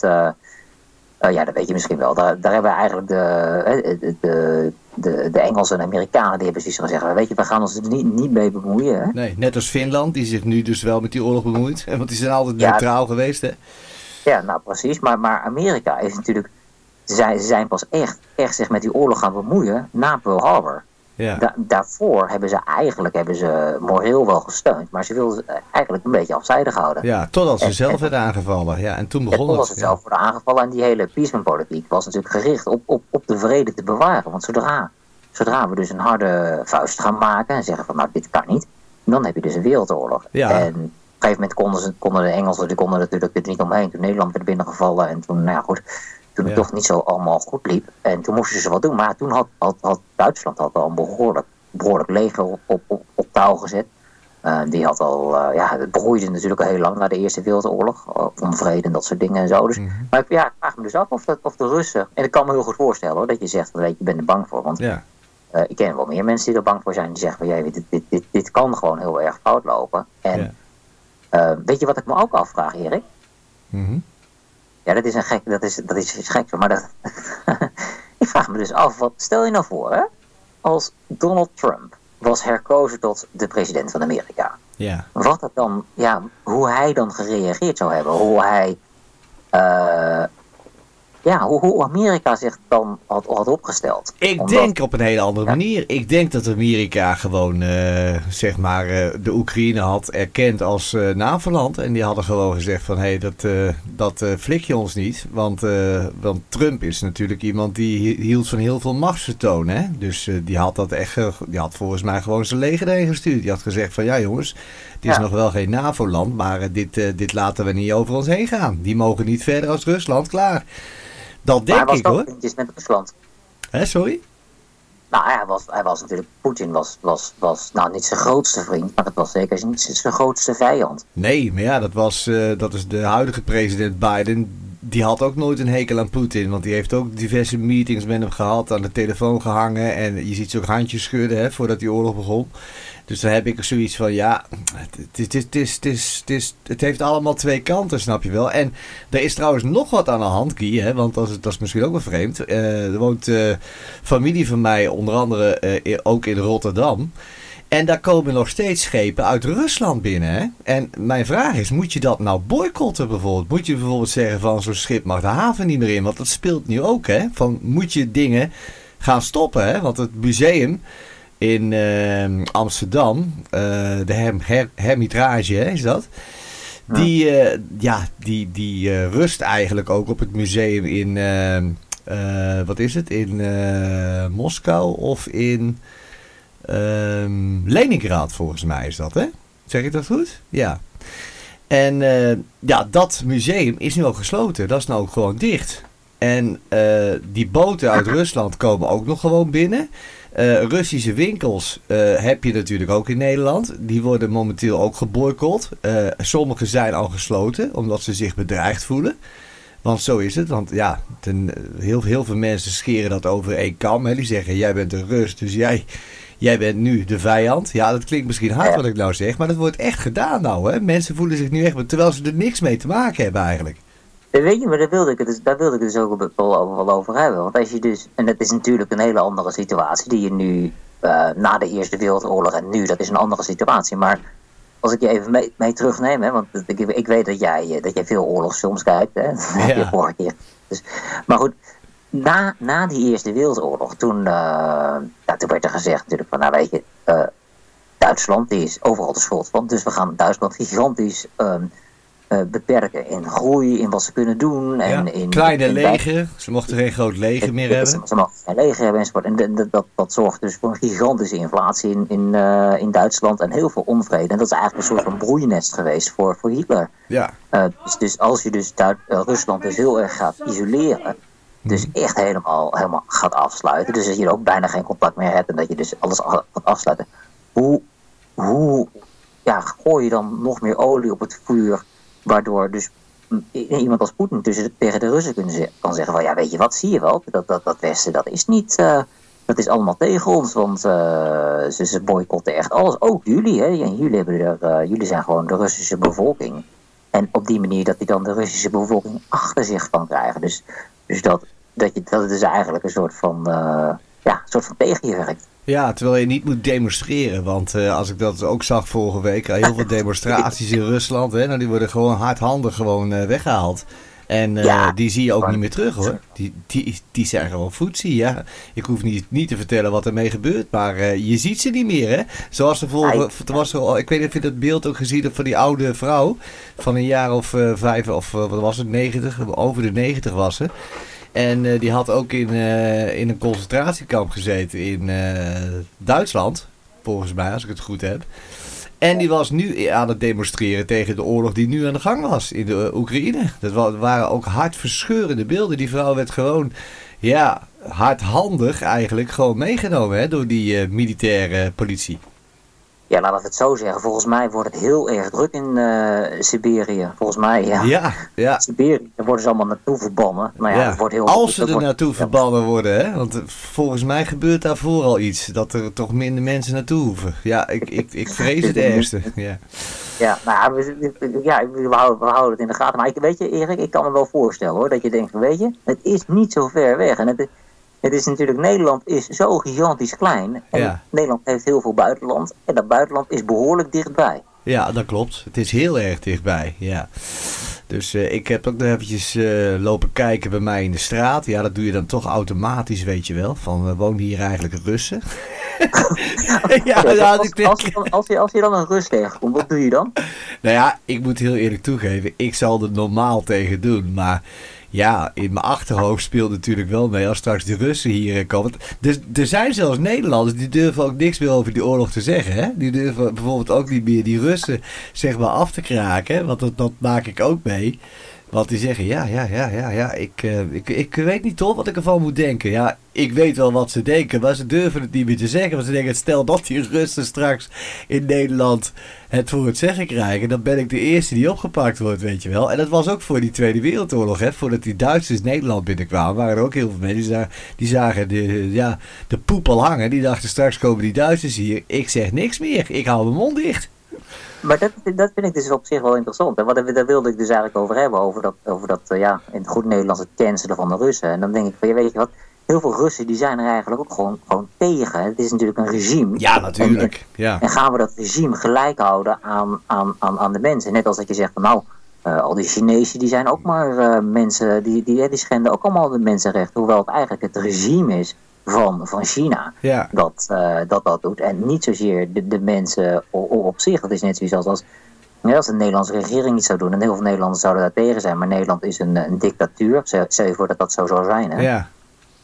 ja, dat weet je misschien wel. Daar, daar hebben eigenlijk de, de, de, de, de Engelsen en Amerikanen. die hebben zoiets gezegd. Weet je, we gaan ons er niet, niet mee bemoeien. Hè? Nee, net als Finland, die zich nu dus wel met die oorlog bemoeit. Want die zijn altijd Ja. neutraal geweest, hè. Ja, nou precies. Maar, maar Amerika is natuurlijk. Ze zijn, ze pas echt, echt zich met die oorlog gaan bemoeien na Pearl Harbor. Ja. Da- daarvoor hebben ze eigenlijk hebben ze moreel wel gesteund, maar ze wilden ze eigenlijk een beetje afzijdig houden. Ja, totdat ze En- zelf en- werden aangevallen. Ja, en toen begon het. was het zelf worden aangevallen en die hele appeasement-politiek was natuurlijk gericht op, op, op de vrede te bewaren. Want zodra, zodra we dus een harde vuist gaan maken en zeggen van nou dit kan niet, dan heb je dus een wereldoorlog. Ja. En op een gegeven moment konden, ze, konden de Engelsen die konden natuurlijk er niet omheen. Toen Nederland werd binnengevallen en toen, nou ja, goed, toen het Ja. toch niet zo allemaal goed liep. En toen moesten ze wat doen. Maar toen had, had, had Duitsland had al een behoorlijk, behoorlijk leger op, op, op, op touw gezet. Eh, die had al, eh, ja, het broeide natuurlijk al heel lang na de Eerste Wereldoorlog. Uh, onvrede en dat soort dingen en zo. Dus, Mhm. Maar ik, ja, ik vraag me dus af of, dat, of de Russen. En ik kan me heel goed voorstellen hoor, dat je zegt, weet je, bent er bang voor. Want Ja. eh, ik ken wel meer mensen die er bang voor zijn. Die zeggen jij dit, dit, dit, dit kan gewoon heel erg fout lopen. En Ja. eh, weet je wat ik me ook afvraag, Erik? Mhm. Ja, dat is een gek, dat is, dat is iets geks, maar dat, ik vraag me dus af, wat stel je nou voor, hè? Als Donald Trump was herkozen tot de president van Amerika. Ja. Wat dat dan, ja, hoe hij dan gereageerd zou hebben, hoe hij, eh, ja, hoe, hoe Amerika zich dan had, had opgesteld. Ik Omdat- denk op een hele andere Ja. manier. Ik denk dat Amerika gewoon, eh, zeg maar, eh, de Oekraïne had erkend als NAVO-land. En die hadden gewoon gezegd van, hé, hey, dat, dat flik je ons niet. Want, want Trump is natuurlijk iemand die hi- hield van heel veel machtsvertoon, hè. Dus die had dat echt, die had volgens mij gewoon zijn leger heen gestuurd. Die had gezegd van, ja jongens, het is Ja. nog wel geen NAVO-land, maar eh, dit, eh, dit laten we niet over ons heen gaan. Die mogen niet verder als Rusland, klaar. Dat denk was ik hoor. vriendjes met Rusland. Hè, sorry? Nou, hij was, hij was natuurlijk, Poetin was, was, was nou niet zijn grootste vriend, maar het was zeker niet zijn grootste vijand. Nee, maar ja, dat, was, eh, dat is de huidige president Biden. Die had ook nooit een hekel aan Poetin. Want die heeft ook diverse meetings met hem gehad, aan de telefoon gehangen. En je ziet ze ook handjes schudden hè, voordat die oorlog begon. Dus dan heb ik zoiets van, ja, het, het, het, het, het heeft allemaal twee kanten, snap je wel. En er is trouwens nog wat aan de hand, Guy, hè, want dat is, dat is misschien ook wel vreemd. Eh, er woont eh, familie van mij, onder andere eh, ook in Rotterdam. En daar komen nog steeds schepen uit Rusland binnen. Hè? En mijn vraag is, moet je dat nou boycotten bijvoorbeeld? Moet je bijvoorbeeld zeggen van zo'n schip mag de haven niet meer in? Want dat speelt nu ook, hè? Van moet je dingen gaan stoppen, hè? Want het museum in eh, Amsterdam, eh, de Herm, Her- Hermitage, hè, is dat? Die, eh, ja, die, die eh, rust eigenlijk ook op het museum in, eh, eh, wat is het? In Moskou of in ehm Leningrad volgens mij is dat, hè? Zeg ik dat goed? Ja. En ja, dat museum is nu ook gesloten. Dat is nou ook gewoon dicht. En die boten uit Rusland komen ook nog gewoon binnen. Eh, Russische winkels eh, heb je natuurlijk ook in Nederland. Die worden momenteel ook geboycott. Uh, sommige zijn al gesloten omdat ze zich bedreigd voelen. Want zo is het. Want ja, ten, heel, heel veel mensen scheren dat over één kam. Hè. Die zeggen, jij bent een Rus, dus jij, jij bent nu de vijand. Ja, dat klinkt misschien hard wat ik nou zeg. Maar dat wordt echt gedaan nou. Hè. Mensen voelen zich nu echt... Terwijl ze er niks mee te maken hebben eigenlijk. Weet je, maar daar wilde ik het dus, daar wilde ik het dus ook wel, wel over hebben. Want als je dus, en dat is natuurlijk een hele andere situatie die je nu uh, na de Eerste Wereldoorlog en nu, dat is een andere situatie. Maar als ik je even mee, mee terugneem, hè, want ik, ik weet dat jij, dat jij veel oorlogsfilms kijkt, hè? Ja. vorige keer. Dus, maar goed, na, na die Eerste Wereldoorlog, toen, uh, ja, toen werd er gezegd natuurlijk van, nou weet je, uh, Duitsland die is overal de schuld van, dus we gaan Duitsland gigantisch um, uh, beperken in groei, in wat ze kunnen doen. En ja, in, kleine in leger, ze mochten geen groot leger meer hebben. Ze, ze mochten geen leger hebben enzovoort. En dat, dat, dat zorgt dus voor een gigantische inflatie in, in, uh, in Duitsland en heel veel onvrede. En dat is eigenlijk een soort van broeinest geweest voor, voor Hitler. Ja. Uh, dus, dus als je dus Duit, Rusland dus heel erg gaat isoleren, dus echt helemaal, helemaal gaat afsluiten, dus dat je er ook bijna geen contact meer hebt en dat je dus alles gaat afsluiten. Hoe, hoe ja, gooi je dan nog meer olie op het vuur Waardoor dus iemand als Poetin tussen, tegen de Russen kunnen, kan zeggen van ja weet je wat zie je wel dat, dat, dat Westen dat is niet uh, dat is allemaal tegen ons want uh, ze, boycotten echt alles. Ook jullie hè jullie, hebben er, uh, jullie zijn gewoon de Russische bevolking. En op die manier dat hij dan de Russische bevolking achter zich kan krijgen. Dus, dus dat, dat, je, dat het dus eigenlijk een soort van ja, soort van tegen je werkt ja, terwijl je niet moet demonstreren. Want uh, als ik dat ook zag vorige week, heel veel demonstraties in Rusland. Hè, nou, die worden gewoon hardhandig gewoon uh, weggehaald. En uh, ja, die zie je ook niet meer terug hoor. Die, die, die zijn gewoon voetzie. Ja. Ik hoef niet, niet te vertellen wat ermee gebeurt. Maar je ziet ze niet meer hè. Zoals de vorige. Was er, ik weet niet of je dat beeld ook gezien hebt van die oude vrouw. Van een jaar of vijf of wat was het, negentig. Over de negentig was ze. En uh, die had ook in, uh, in een concentratiekamp gezeten in uh, Duitsland. Volgens mij, als ik het goed heb. En die was nu aan het demonstreren tegen de oorlog die nu aan de gang was in de Oekraïne. Dat waren ook hartverscheurende beelden. Die vrouw werd gewoon, ja, hardhandig eigenlijk gewoon meegenomen hè, door die militaire politie. Ja, laten we het zo zeggen. Volgens mij wordt het heel erg druk in uh, Siberië. Volgens mij, ja. Ja, ja. Siberië, daar worden ze allemaal naartoe verbannen. Maar ja, ja. Het wordt heel Als ze er wordt, naartoe verbannen worden, hè. Want volgens mij gebeurt daarvoor al iets. Dat er toch minder mensen naartoe hoeven. Ja, ik, ik, ik vrees het ergste. Ja, ja, nou, we, ja we, houden, we houden het in de gaten. Maar ik, weet je, Erik, ik kan me wel voorstellen hoor. Dat je denkt, weet je, het is niet zo ver weg. En het, het is natuurlijk, Nederland is zo gigantisch klein. En ja. Nederland heeft heel veel buitenland. En dat buitenland is behoorlijk dichtbij. Ja, dat klopt. Het is heel erg dichtbij, ja. Dus uh, ik heb ook nog eventjes uh, lopen kijken bij mij in de straat. Ja, dat doe je dan toch automatisch, weet je wel. Van, uh, wonen hier eigenlijk Russen? ja, ja, als, als, als, je dan, als, je, als je dan een Rus tegenkomt, wat doe je dan? Nou ja, ik moet heel eerlijk toegeven. Ik zal er normaal tegen doen, maar ja, in mijn achterhoofd speelt natuurlijk wel mee als straks de Russen hier komen. Dus er zijn zelfs Nederlanders die durven ook niks meer over die oorlog te zeggen. Hè? Die durven bijvoorbeeld ook niet meer die Russen zeg af te kraken. Want dat, dat maak ik ook mee. Want die zeggen, ja, ja, ja, ja, ja, ik, uh, ik, ik weet niet toch wat ik ervan moet denken. Ja, ik weet wel wat ze denken, maar ze durven het niet meer te zeggen. Want ze denken, stel dat die Russen straks in Nederland het voor het zeggen krijgen, dan ben ik de eerste die opgepakt wordt, weet je wel. En dat was ook voor die Tweede Wereldoorlog, hè. Voordat die Duitsers Nederland binnenkwamen, waren er ook heel veel mensen die zagen, die zagen de, ja, de poep al hangen. Die dachten, straks komen die Duitsers hier. Ik zeg niks meer, ik hou mijn mond dicht. Maar dat, dat vind ik dus op zich wel interessant. En wat, daar wilde ik dus eigenlijk over hebben. Over dat, over dat uh, ja, in het goed Nederlands het cancelen van de Russen. En dan denk ik van, ja, weet je wat, heel veel Russen die zijn er eigenlijk ook gewoon, gewoon tegen. Het is natuurlijk een regime. Ja, natuurlijk. En, ja. en gaan we dat regime gelijk houden aan, aan, aan, aan de mensen. Net als dat je zegt van nou, uh, al die Chinezen die zijn ook maar uh, mensen, die, die, die schenden ook allemaal de mensenrechten. Hoewel het eigenlijk het regime is van, van China ja. dat, uh, dat dat doet. En niet zozeer de, de mensen op, op zich. Dat is net zoiets als, als, ja, als de Nederlandse regering iets zou doen. En heel veel Nederlanders zouden daar tegen zijn. Maar Nederland is een, een dictatuur. Stel je voor dat dat zo zou zijn. Hè? Ja.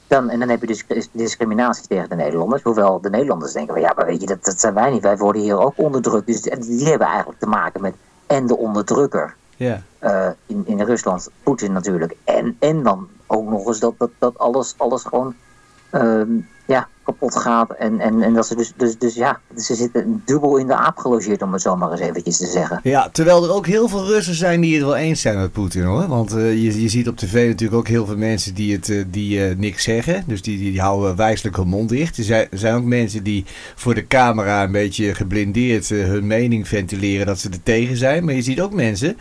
Dan, en dan heb je dus discriminatie tegen de Nederlanders. Hoewel de Nederlanders denken, van, ja, maar weet je, dat, dat zijn wij niet. Wij worden hier ook onderdrukt. Dus die hebben eigenlijk te maken met en de onderdrukker. Ja. Uh, in, in Rusland, Poetin natuurlijk. En, en dan ook nog eens dat, dat, dat alles, alles gewoon ehm, ja, kapot gaat. En, en, en dat ze dus, dus, dus ja, ze zitten dubbel in de aap gelogeerd, om het zo maar eens eventjes te zeggen. Ja, terwijl er ook heel veel Russen zijn die het wel eens zijn met Poetin hoor. Want eh, je, je ziet op tv natuurlijk ook heel veel mensen die, het, eh, die eh, niks zeggen. Dus die, die, houden wijselijk hun mond dicht. Er zijn, er zijn ook mensen die voor de camera een beetje geblindeerd hun mening ventileren dat ze er tegen zijn. Maar je ziet ook mensen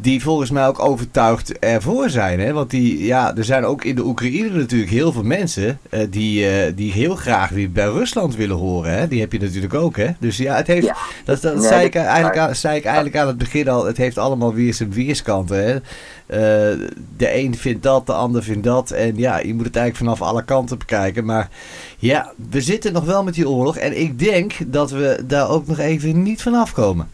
die volgens mij ook overtuigd ervoor zijn. Hè? Want die, ja, er zijn ook in de Oekraïne natuurlijk heel veel mensen eh, die, eh, die heel graag weer bij Rusland willen horen. Hè? Die heb je natuurlijk ook. Hè? Dus ja, het heeft, Ja. dat, dat Nee, zei, ik eigenlijk, aan- zei ik eigenlijk aan het begin al. Het heeft allemaal weer zijn weerskanten. Hè? Eh, de een vindt dat, de ander vindt dat. En ja, je moet het eigenlijk vanaf alle kanten bekijken. Maar ja, we zitten nog wel met die oorlog. En ik denk dat we daar ook nog even niet vanaf komen.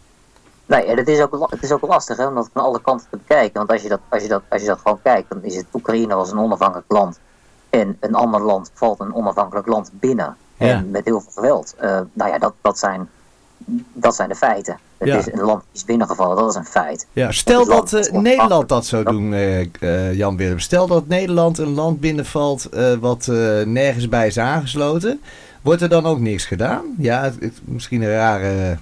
Nee, en het is ook, het is ook lastig hè, om dat van alle kanten te bekijken. Want als je, dat, als, je dat, als je dat gewoon kijkt, dan is het Oekraïne als een onafhankelijk land. En een ander land valt een onafhankelijk land binnen. Ja. En met heel veel geweld. Eh, nou ja, dat, dat, zijn, dat zijn de feiten. Het Ja. is een land is binnengevallen, dat is een feit. Ja, stel dat eh. Nederland dat zou doen, eh, Jan Willem. Stel dat Nederland een land binnenvalt wat nergens bij is aangesloten. Wordt er dan ook niks gedaan? Ja, het, het- misschien een rare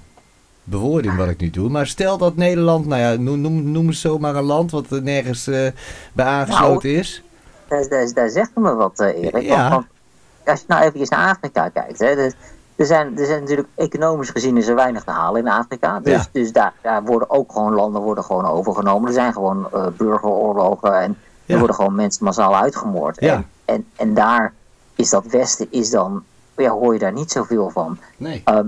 bewoording wat ik nu doe. Maar stel dat Nederland, nou ja, noem, noem, zomaar een land wat er nergens eh, bij aangesloten is. Daar, daar, daar zegt me wat, eh, Erik. Ja. Want, als je nou even naar Afrika kijkt. Hè, dus, er, zijn, er zijn natuurlijk economisch gezien is er weinig te halen in Afrika. Dus, Ja. dus daar, daar worden ook gewoon landen worden gewoon overgenomen. Er zijn gewoon eh, burgeroorlogen en Ja. er worden gewoon mensen massaal uitgemoord. Ja. En, en, en daar is dat Westen, is dan, ja, hoor je daar niet zoveel van. Nee. Ehm,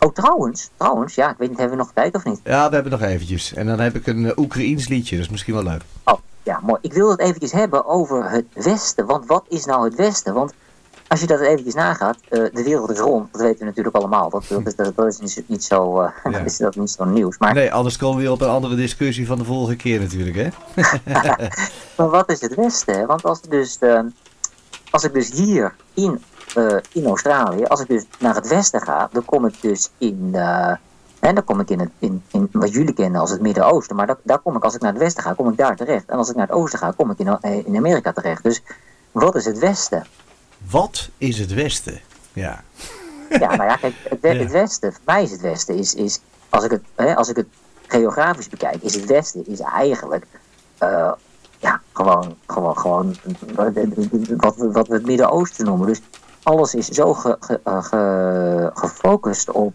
oh, trouwens, trouwens, ja, ik weet niet, hebben we nog tijd of niet? Ja, we hebben nog eventjes. En dan heb ik een uh, Oekraïens liedje, dat is misschien wel leuk. Oh, ja, mooi. Ik wil het eventjes hebben over het Westen. Want wat is nou het Westen? Want als je dat eventjes nagaat, eh, de wereld is rond. Dat weten we natuurlijk allemaal. Dat, dat, is, dat, dat is niet, niet zo, eh, Ja. dat is dat niet zo nieuws. Maar, Nee, anders komen we weer op een andere discussie van de volgende keer natuurlijk, hè? maar wat is het Westen? Want als, dus, eh, als ik dus hier in, eh, in Australië, als ik dus naar het Westen ga, dan kom ik dus in... eh, en dan kom ik in, het, in, in wat jullie kennen als het Midden-Oosten. Maar daar, daar kom ik, als ik naar het Westen ga, kom ik daar terecht. En als ik naar het Oosten ga, kom ik in, eh, in Amerika terecht. Dus wat is het Westen? Wat is het Westen? Ja. Ja, nou ja, kijk, het, Ja. het Westen, voor mij is het Westen, is, is als, ik het, hè, als ik het geografisch bekijk, is het Westen is eigenlijk eh, ja, gewoon, gewoon, gewoon wat, we- wat we het Midden-Oosten noemen. Dus alles is zo ge, ge- eh, ge- gefocust op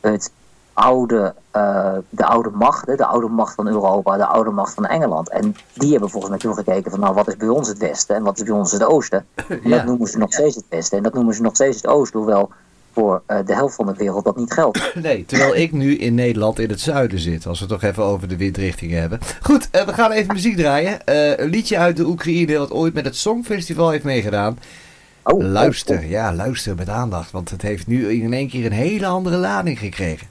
het oude, eh, de oude macht, hè, de oude macht van Europa, de oude macht van Engeland. En die hebben volgens mij toen gekeken van nou, wat is bij ons het Westen en wat is bij ons het Oosten. En Ja. dat noemen ze nog steeds het Westen en dat noemen ze nog steeds het Oosten, hoewel voor eh, de helft van de wereld dat niet geldt. Nee, terwijl ik nu in Nederland in het zuiden zit. Als we het toch even over de windrichtingen hebben. Goed, we gaan even muziek draaien. Een liedje uit de Oekraïne wat ooit met het Songfestival heeft meegedaan. Oh, Luister, oh, ja, luister met aandacht. Want het heeft nu in één keer een hele andere lading gekregen.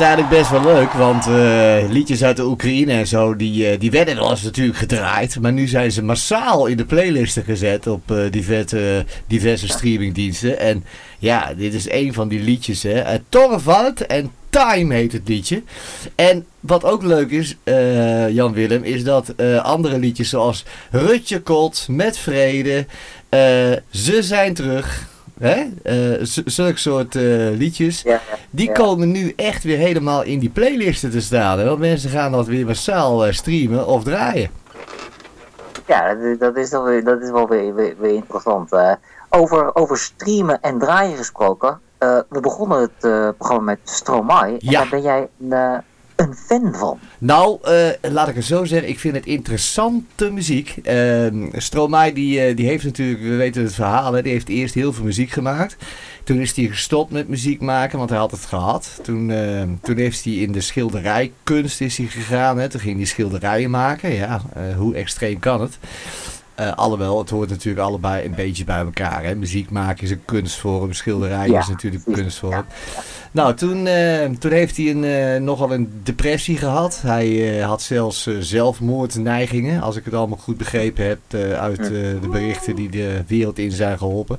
Eigenlijk best wel leuk, want eh, liedjes uit de Oekraïne en zo, die, eh, die werden al eens natuurlijk gedraaid. Maar nu zijn ze massaal in de playlisten gezet op eh, diverse, diverse streamingdiensten. En ja, dit is een van die liedjes, hè. Torvald en Time heet het liedje. En wat ook leuk is, Jan Willem, is dat andere liedjes zoals Rutje Kot, Met Vrede, Ze zijn terug, hè? Eh, zulke soort eh, liedjes, Ja, ja, die ja. komen nu echt weer helemaal in die playlisten te staan. Hè? Want mensen gaan dat weer massaal eh, streamen of draaien. Ja, dat, dat is, dan weer, dat is wel weer, weer, weer interessant. over, over streamen en draaien gesproken. we begonnen het programma met Stromae. En daar ben jij een, een fan van. Nou, eh, laat ik het zo zeggen. Ik vind het interessante muziek. Stromae, die, eh, die heeft natuurlijk, we weten het verhaal, hè, die heeft eerst heel veel muziek gemaakt. Toen is hij gestopt met muziek maken, want hij had het gehad. Toen, eh, toen heeft hij in de schilderijkunst is hij gegaan. Hè. Toen ging hij schilderijen maken. Ja, eh, hoe extreem kan het? Alhoewel, het hoort natuurlijk allebei een beetje bij elkaar. Hè. Muziek maken is een kunstvorm, schilderijen Ja, is natuurlijk een kunstvorm. Nou, toen, eh, toen heeft hij een, eh, nogal een depressie gehad. Hij had zelfs zelfmoordneigingen, als ik het allemaal goed begrepen heb uit eh, de berichten die de wereld in zijn geholpen.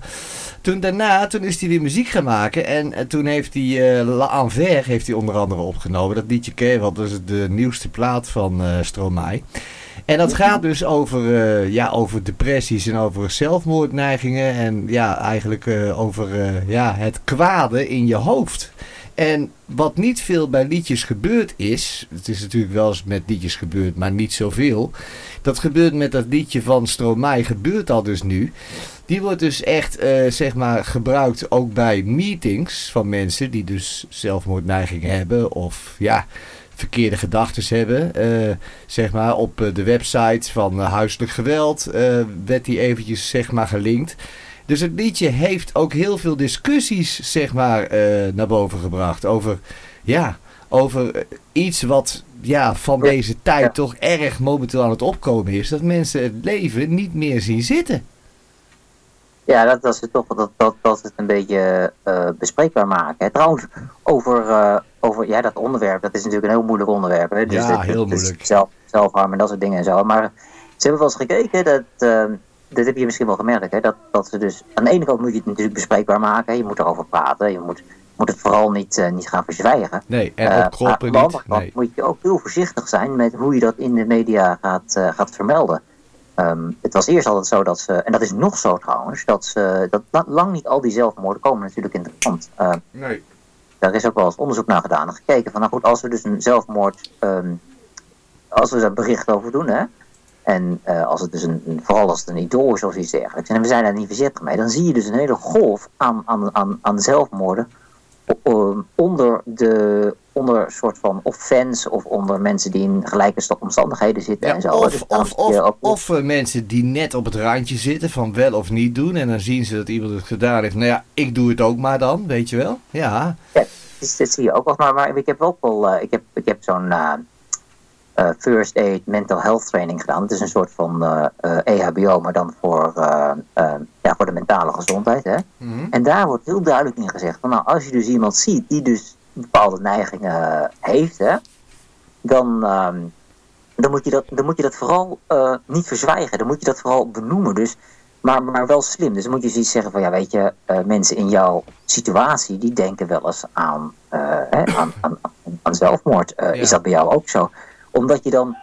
Toen daarna, toen is hij weer muziek gaan maken en toen heeft hij La Envers heeft hij onder andere opgenomen. Dat liedje ken je wel, dat is de nieuwste plaat van Stromae. En dat gaat dus over, eh, ja, over depressies en over zelfmoordneigingen. En ja, eigenlijk eh, over eh, ja, het kwade in je hoofd. En wat niet veel bij liedjes gebeurd is. Het is natuurlijk wel eens met liedjes gebeurd, maar niet zoveel. Dat gebeurt met dat liedje van Stromae, gebeurt al dus nu. Die wordt dus echt, zeg maar, gebruikt ook bij meetings van mensen die dus zelfmoordneigingen hebben. Of ja, verkeerde gedachten hebben. Eh, zeg maar op eh, de website van eh, huiselijk geweld werd die eventjes zeg maar gelinkt. Dus het liedje heeft ook heel veel discussies zeg maar naar boven gebracht over ja, over iets wat ja, van deze tijd toch erg momenteel aan het opkomen is. Dat mensen het leven niet meer zien zitten. Ja, dat, dat ze toch dat, dat, dat het een beetje eh, bespreekbaar maken. Hè. Trouwens, over, eh, over ja, dat onderwerp, dat is natuurlijk een heel moeilijk onderwerp. Hè. Dus Ja, dat- heel dat moeilijk. Zelf, zelfharm en dat soort dingen en zo. Maar ze hebben wel eens gekeken, dat, eh, dat heb je misschien wel gemerkt, hè, dat, dat ze dus aan de ene kant moet je het natuurlijk bespreekbaar maken. Je moet erover praten, je moet, moet het vooral niet, eh, niet gaan verzwijgen. Nee, en opkroppen aan de andere niet. kant Nee. moet je ook heel voorzichtig zijn met hoe je dat in de media gaat, gaat vermelden. Ehm, het was eerst altijd zo dat ze, en dat is nog zo trouwens, dat, ze, dat la- lang niet al die zelfmoorden komen natuurlijk in de krant. Eh, nee. daar is ook wel eens onderzoek naar gedaan en gekeken van, nou goed, als we dus een zelfmoord, ehm, als we daar bericht over doen, hè, en eh, als het dus een, vooral als het een idool is of iets dergelijks, en we zijn daar niet verzet mee, dan zie je dus een hele golf aan, aan, aan, aan zelfmoorden onder de onder een soort van of fans of onder mensen die in gelijke omstandigheden zitten Ja, en zo. of Dus of, of, ook- of eh, mensen die net op het randje zitten van wel of niet doen. En dan zien ze dat iemand het gedaan heeft. Nou ja, ik doe het ook maar dan, weet je wel. Ja, Dus dat zie je ook wel. Maar, maar ik heb ook wel, eh, ik heb, ik heb zo'n eh, first aid mental health training gedaan. Het is een soort van eh, eh, EHBO, maar dan voor, ja, voor de mentale gezondheid. Hè? Mhm. En daar wordt heel duidelijk in gezegd van nou, als je dus iemand ziet die dus bepaalde neigingen heeft, hè, dan, ehm, dan, moet je dat, dan moet je dat vooral eh, niet verzwijgen. Dan moet je dat vooral benoemen. Dus, maar, maar wel slim. Dus dan moet je zoiets zeggen van ja, weet je, eh, mensen in jouw situatie die denken wel eens aan, eh, hè, aan, aan, zelfmoord. Ja. Is dat bij jou ook zo? Omdat je dan.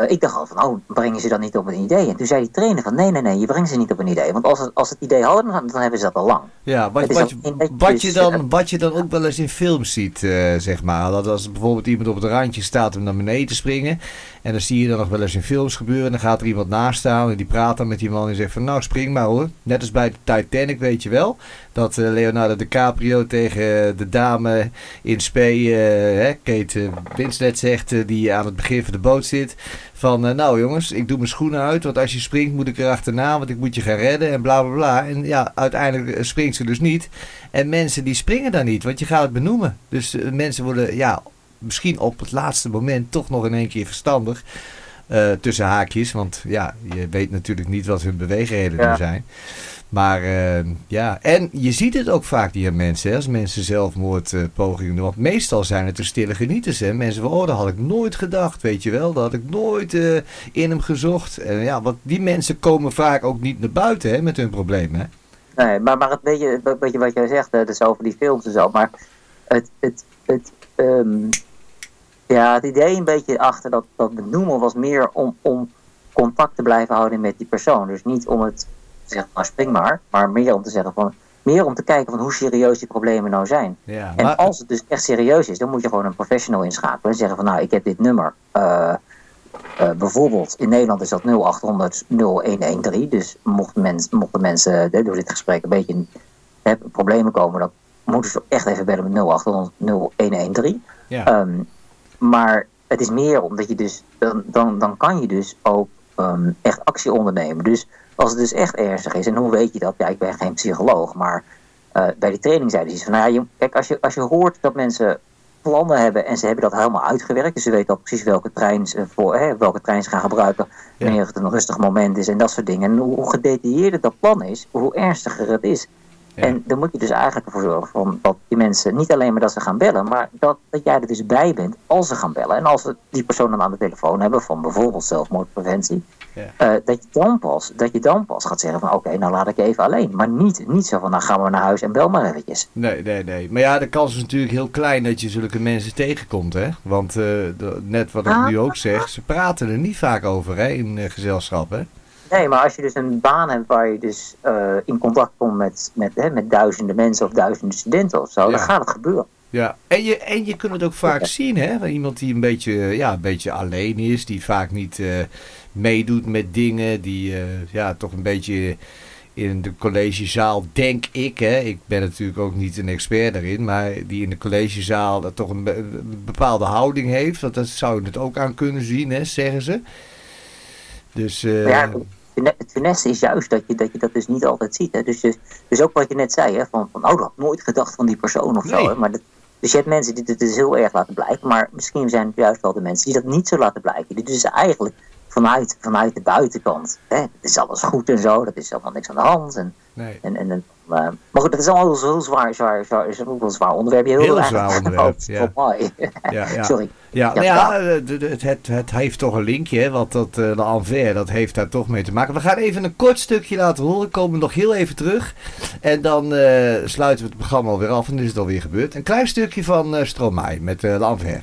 Eh, ik dacht al van, oh, brengen ze dan niet op een idee? En toen zei die trainer van, nee, nee, nee, je brengt ze niet op een idee. Want als, het, als ze het idee hadden, dan, dan hebben ze dat al lang. Ja, wat, wat, wat, je dus, dan, eh, wat je dan ook wel eens in films ziet, eh, zeg maar. Dat als bijvoorbeeld iemand op het randje staat om naar beneden te springen. En dan zie je dan nog wel eens in films gebeuren. En dan gaat er iemand naast staan en die praat dan met die man en zegt van nou spring maar hoor. Net als bij de Titanic weet je wel. Dat eh, Leonardo DiCaprio tegen de dame in spe, hè, Kate Winslet zegt, die aan het begin van de boot zit. Van eh, nou jongens, ik doe mijn schoenen uit. Want als je springt moet ik er achterna. Want ik moet je gaan redden en bla bla bla. En ja, uiteindelijk eh, springt ze dus niet. En mensen die springen daar niet, want je gaat het benoemen. Dus eh, mensen worden, ja, misschien op het laatste moment toch nog in één keer verstandig. tussen haakjes, want ja, je weet natuurlijk niet wat hun beweegredenen Ja. zijn. Maar eh, ja, en je ziet het ook vaak, die mensen, hè, als mensen zelfmoordpogingen doen. Want meestal zijn het de stille genieters. Hè. Mensen van, oh, dat had ik nooit gedacht, weet je wel. Dat had ik nooit eh, in hem gezocht. En ja, want die mensen komen vaak ook niet naar buiten hè, met hun problemen. Hè. Nee, maar, maar het weet je, weet je wat jij zegt, hè, dus over die films en zo. Maar het, het, het, ehm, ja, het idee een beetje achter dat, dat benoemen was meer om, om contact te blijven houden met die persoon. Dus niet om het te zeggen, nou spring maar, maar meer om te zeggen van, meer om te kijken van hoe serieus die problemen nou zijn. Ja, En maar- als het dus echt serieus is, dan moet je gewoon een professional inschakelen en zeggen van, nou, ik heb dit nummer. eh, eh, bijvoorbeeld, in Nederland is dat 0800 0113. Dus mochten, mens, mochten mensen eh, door dit gesprek een beetje hè, problemen komen, dan moeten ze echt even bellen met 0800 0113. ja. Ehm, maar het is meer omdat je dus, dan, dan, dan kan je dus ook ehm, echt actie ondernemen. Dus als het dus echt ernstig is, en hoe weet je dat? Ja, ik ben geen psycholoog, maar eh, bij die training zeiden ze iets van, nou ja, je, kijk, als je, als je hoort dat mensen plannen hebben en ze hebben dat helemaal uitgewerkt, dus ze weten al precies welke trein ze, voor, hè, welke trein ze gaan gebruiken, Ja. wanneer het een rustig moment is en dat soort dingen. En hoe gedetailleerder dat plan is, hoe ernstiger het is. Ja. En dan moet je dus eigenlijk ervoor zorgen van dat die mensen niet alleen maar dat ze gaan bellen, maar dat, dat jij er dus bij bent als ze gaan bellen. En als we die persoon dan aan de telefoon hebben van bijvoorbeeld zelfmoordpreventie, Ja. eh, dat, je dan pas, dat je dan pas gaat zeggen van oké, nou laat ik even alleen. Maar niet, niet zo van nou gaan we naar huis en bel maar eventjes. Nee, nee, nee. Maar ja, de kans is natuurlijk heel klein dat je zulke mensen tegenkomt, hè. Want eh, net wat ik Ah. nu ook zeg, ze praten er niet vaak over, hè, in eh, gezelschap, hè. Nee, maar als je dus een baan hebt waar je dus eh, in contact komt met, met, hè, met duizenden mensen of duizenden studenten of zo, Ja. dan gaat het gebeuren. Ja, en je, en je kunt het ook vaak zien, hè? Van Iemand die een beetje, ja, een beetje alleen is, die vaak niet eh, meedoet met dingen, die eh, ja, toch een beetje in de collegezaal, denk ik, hè? Ik ben natuurlijk ook niet een expert daarin, maar die in de collegezaal dat toch een, be- een bepaalde houding heeft. Want dat zou je het ook aan kunnen zien, hè, zeggen ze. Dus, ja, het fine- het finesse is juist dat je, dat je dat dus niet altijd ziet. Hè. Dus, je- dus ook wat je net zei, hè, van, van oh, dat had nooit gedacht van die persoon of Nee. zo. Hè. Maar dat, dus je hebt mensen die het dus heel erg laten blijken, maar misschien zijn het juist wel de mensen die dat niet zo laten blijken. Die dus eigenlijk vanuit, vanuit de buitenkant, hè, het is alles goed en zo, dat is allemaal niks aan de hand. En, nee. en, en, en, maar goed, dat is allemaal heel, heel zwaar, zwaar, zwaar, is ook wel een zwaar onderwerp. Je Heel wilde zwaar onderwerp, over- ja. op mij. Ja, ja. Sorry. Ja, Ja, nou ja, eh, het, het, het heeft toch een linkje, hè, want dat, eh, de Anver, dat heeft daar toch mee te maken. We gaan even een kort stukje laten horen, komen nog heel even terug. En dan eh, sluiten we het programma alweer af en dan is het alweer gebeurd. Een klein stukje van eh Stromae met eh de Anver.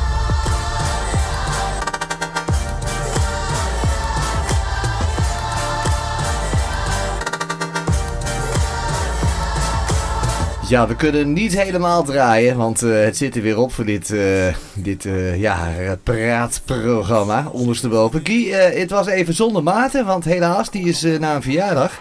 Ja, we kunnen niet helemaal draaien, want eh, het zit er weer op voor dit, eh, dit eh, ja, praatprogramma. Ondersteboven. Guy, het was even zonder Maarten, want helaas, die is na een verjaardag.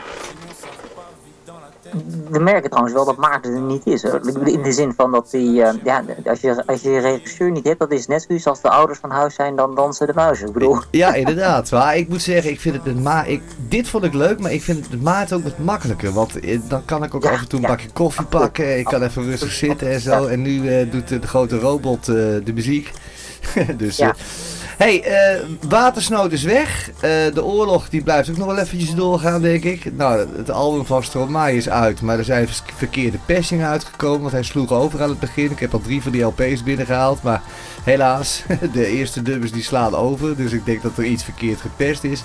We merken trouwens wel dat Maarten er niet is. Hoor. In de zin van dat die, eh, ja, als je, als je regisseur niet hebt, dat is net zoiets als de ouders van huis zijn, dan dansen de muizen. Ik bedoel, Ja, inderdaad. Maar ik moet zeggen, ik vind het met Ma ik, dit vond ik leuk, maar ik vind het met Maarten ook wat makkelijker. Want eh, dan kan ik ook Ja, af en toe een ja. bakje koffie pakken. Ik kan even rustig zitten en zo. En nu eh, doet de, grote robot de muziek. dus, Ja. Hey, eh, watersnood is weg. Eh, de oorlog die blijft ook nog wel eventjes doorgaan, denk ik. Nou, het album van Stromae is uit, maar er zijn verkeerde persingen uitgekomen. Want hij sloeg over aan het begin. Ik heb al drie van die LP's binnengehaald, maar helaas, de eerste dubbers die slaan over. Dus ik denk dat er iets verkeerd geperst is.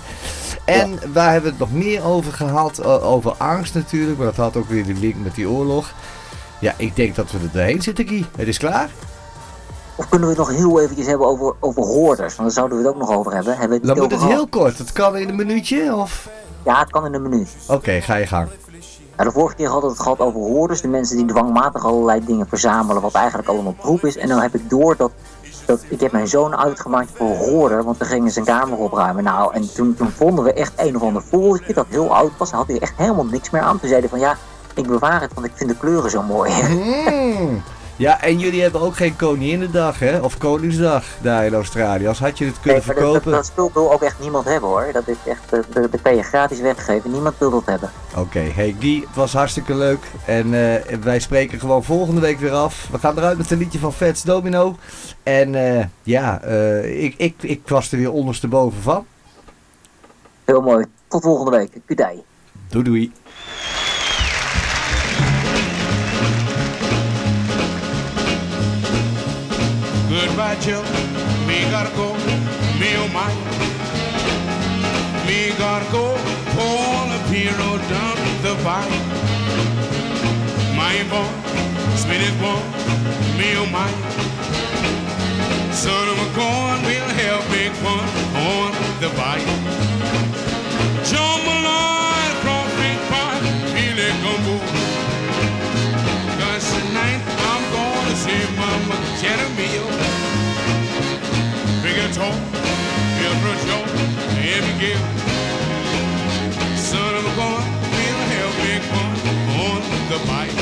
En waar hebben we het nog meer over gehad? Over angst natuurlijk, maar dat had ook weer de link met die oorlog. Ja, ik denk dat we er doorheen zitten, Guy. Het is klaar. Of kunnen we het nog heel eventjes hebben over, over hoorders? Want daar zouden we het ook nog over hebben. Hebben we het Dan moet het heel kort. Het kan in een minuutje of... Ja, het kan in een minuut. Oké, ga je gang. Nou, de vorige keer hadden we het gehad over hoorders. De mensen die dwangmatig allerlei dingen verzamelen. Wat eigenlijk allemaal proef is. En dan heb ik door dat... dat ik heb mijn zoon uitgemaakt voor hoorder. Want dan gingen zijn kamer opruimen. Nou, en toen, toen vonden we echt een of ander voeltje dat heel oud was. Hij had hij echt helemaal niks meer aan. Toen zeiden van ja, ik bewaar het. Want ik vind de kleuren zo mooi. Mm. Ja, en jullie hebben ook geen Koninginnedag, hè? Of Koningsdag daar in Australië. Als had je het kunnen Nee, maar dat, dat, verkopen. dat spul wil ook echt niemand hebben hoor. Dat is echt, eh, dat, dat kan je gratis weggeven. Niemand wil dat hebben. Oké, hey Guy, het was hartstikke leuk. En eh, wij spreken gewoon volgende week weer af. We gaan eruit met een liedje van Fats Domino. En eh, ja, ik, ik, ik was er weer ondersteboven van. Heel mooi. Tot volgende week. Kudai. Doei doei. Goodbye, Joe. Me gotta go. Me oh my. Me gotta go. Pull a hero down the vine. My boy, spin it one. Me oh my. Son of a gun will have big fun on the feel it gumbo. Cause tonight I'm gonna see Mama. Joe, Abigail. Son of a gun, we'll have big fun on the bike.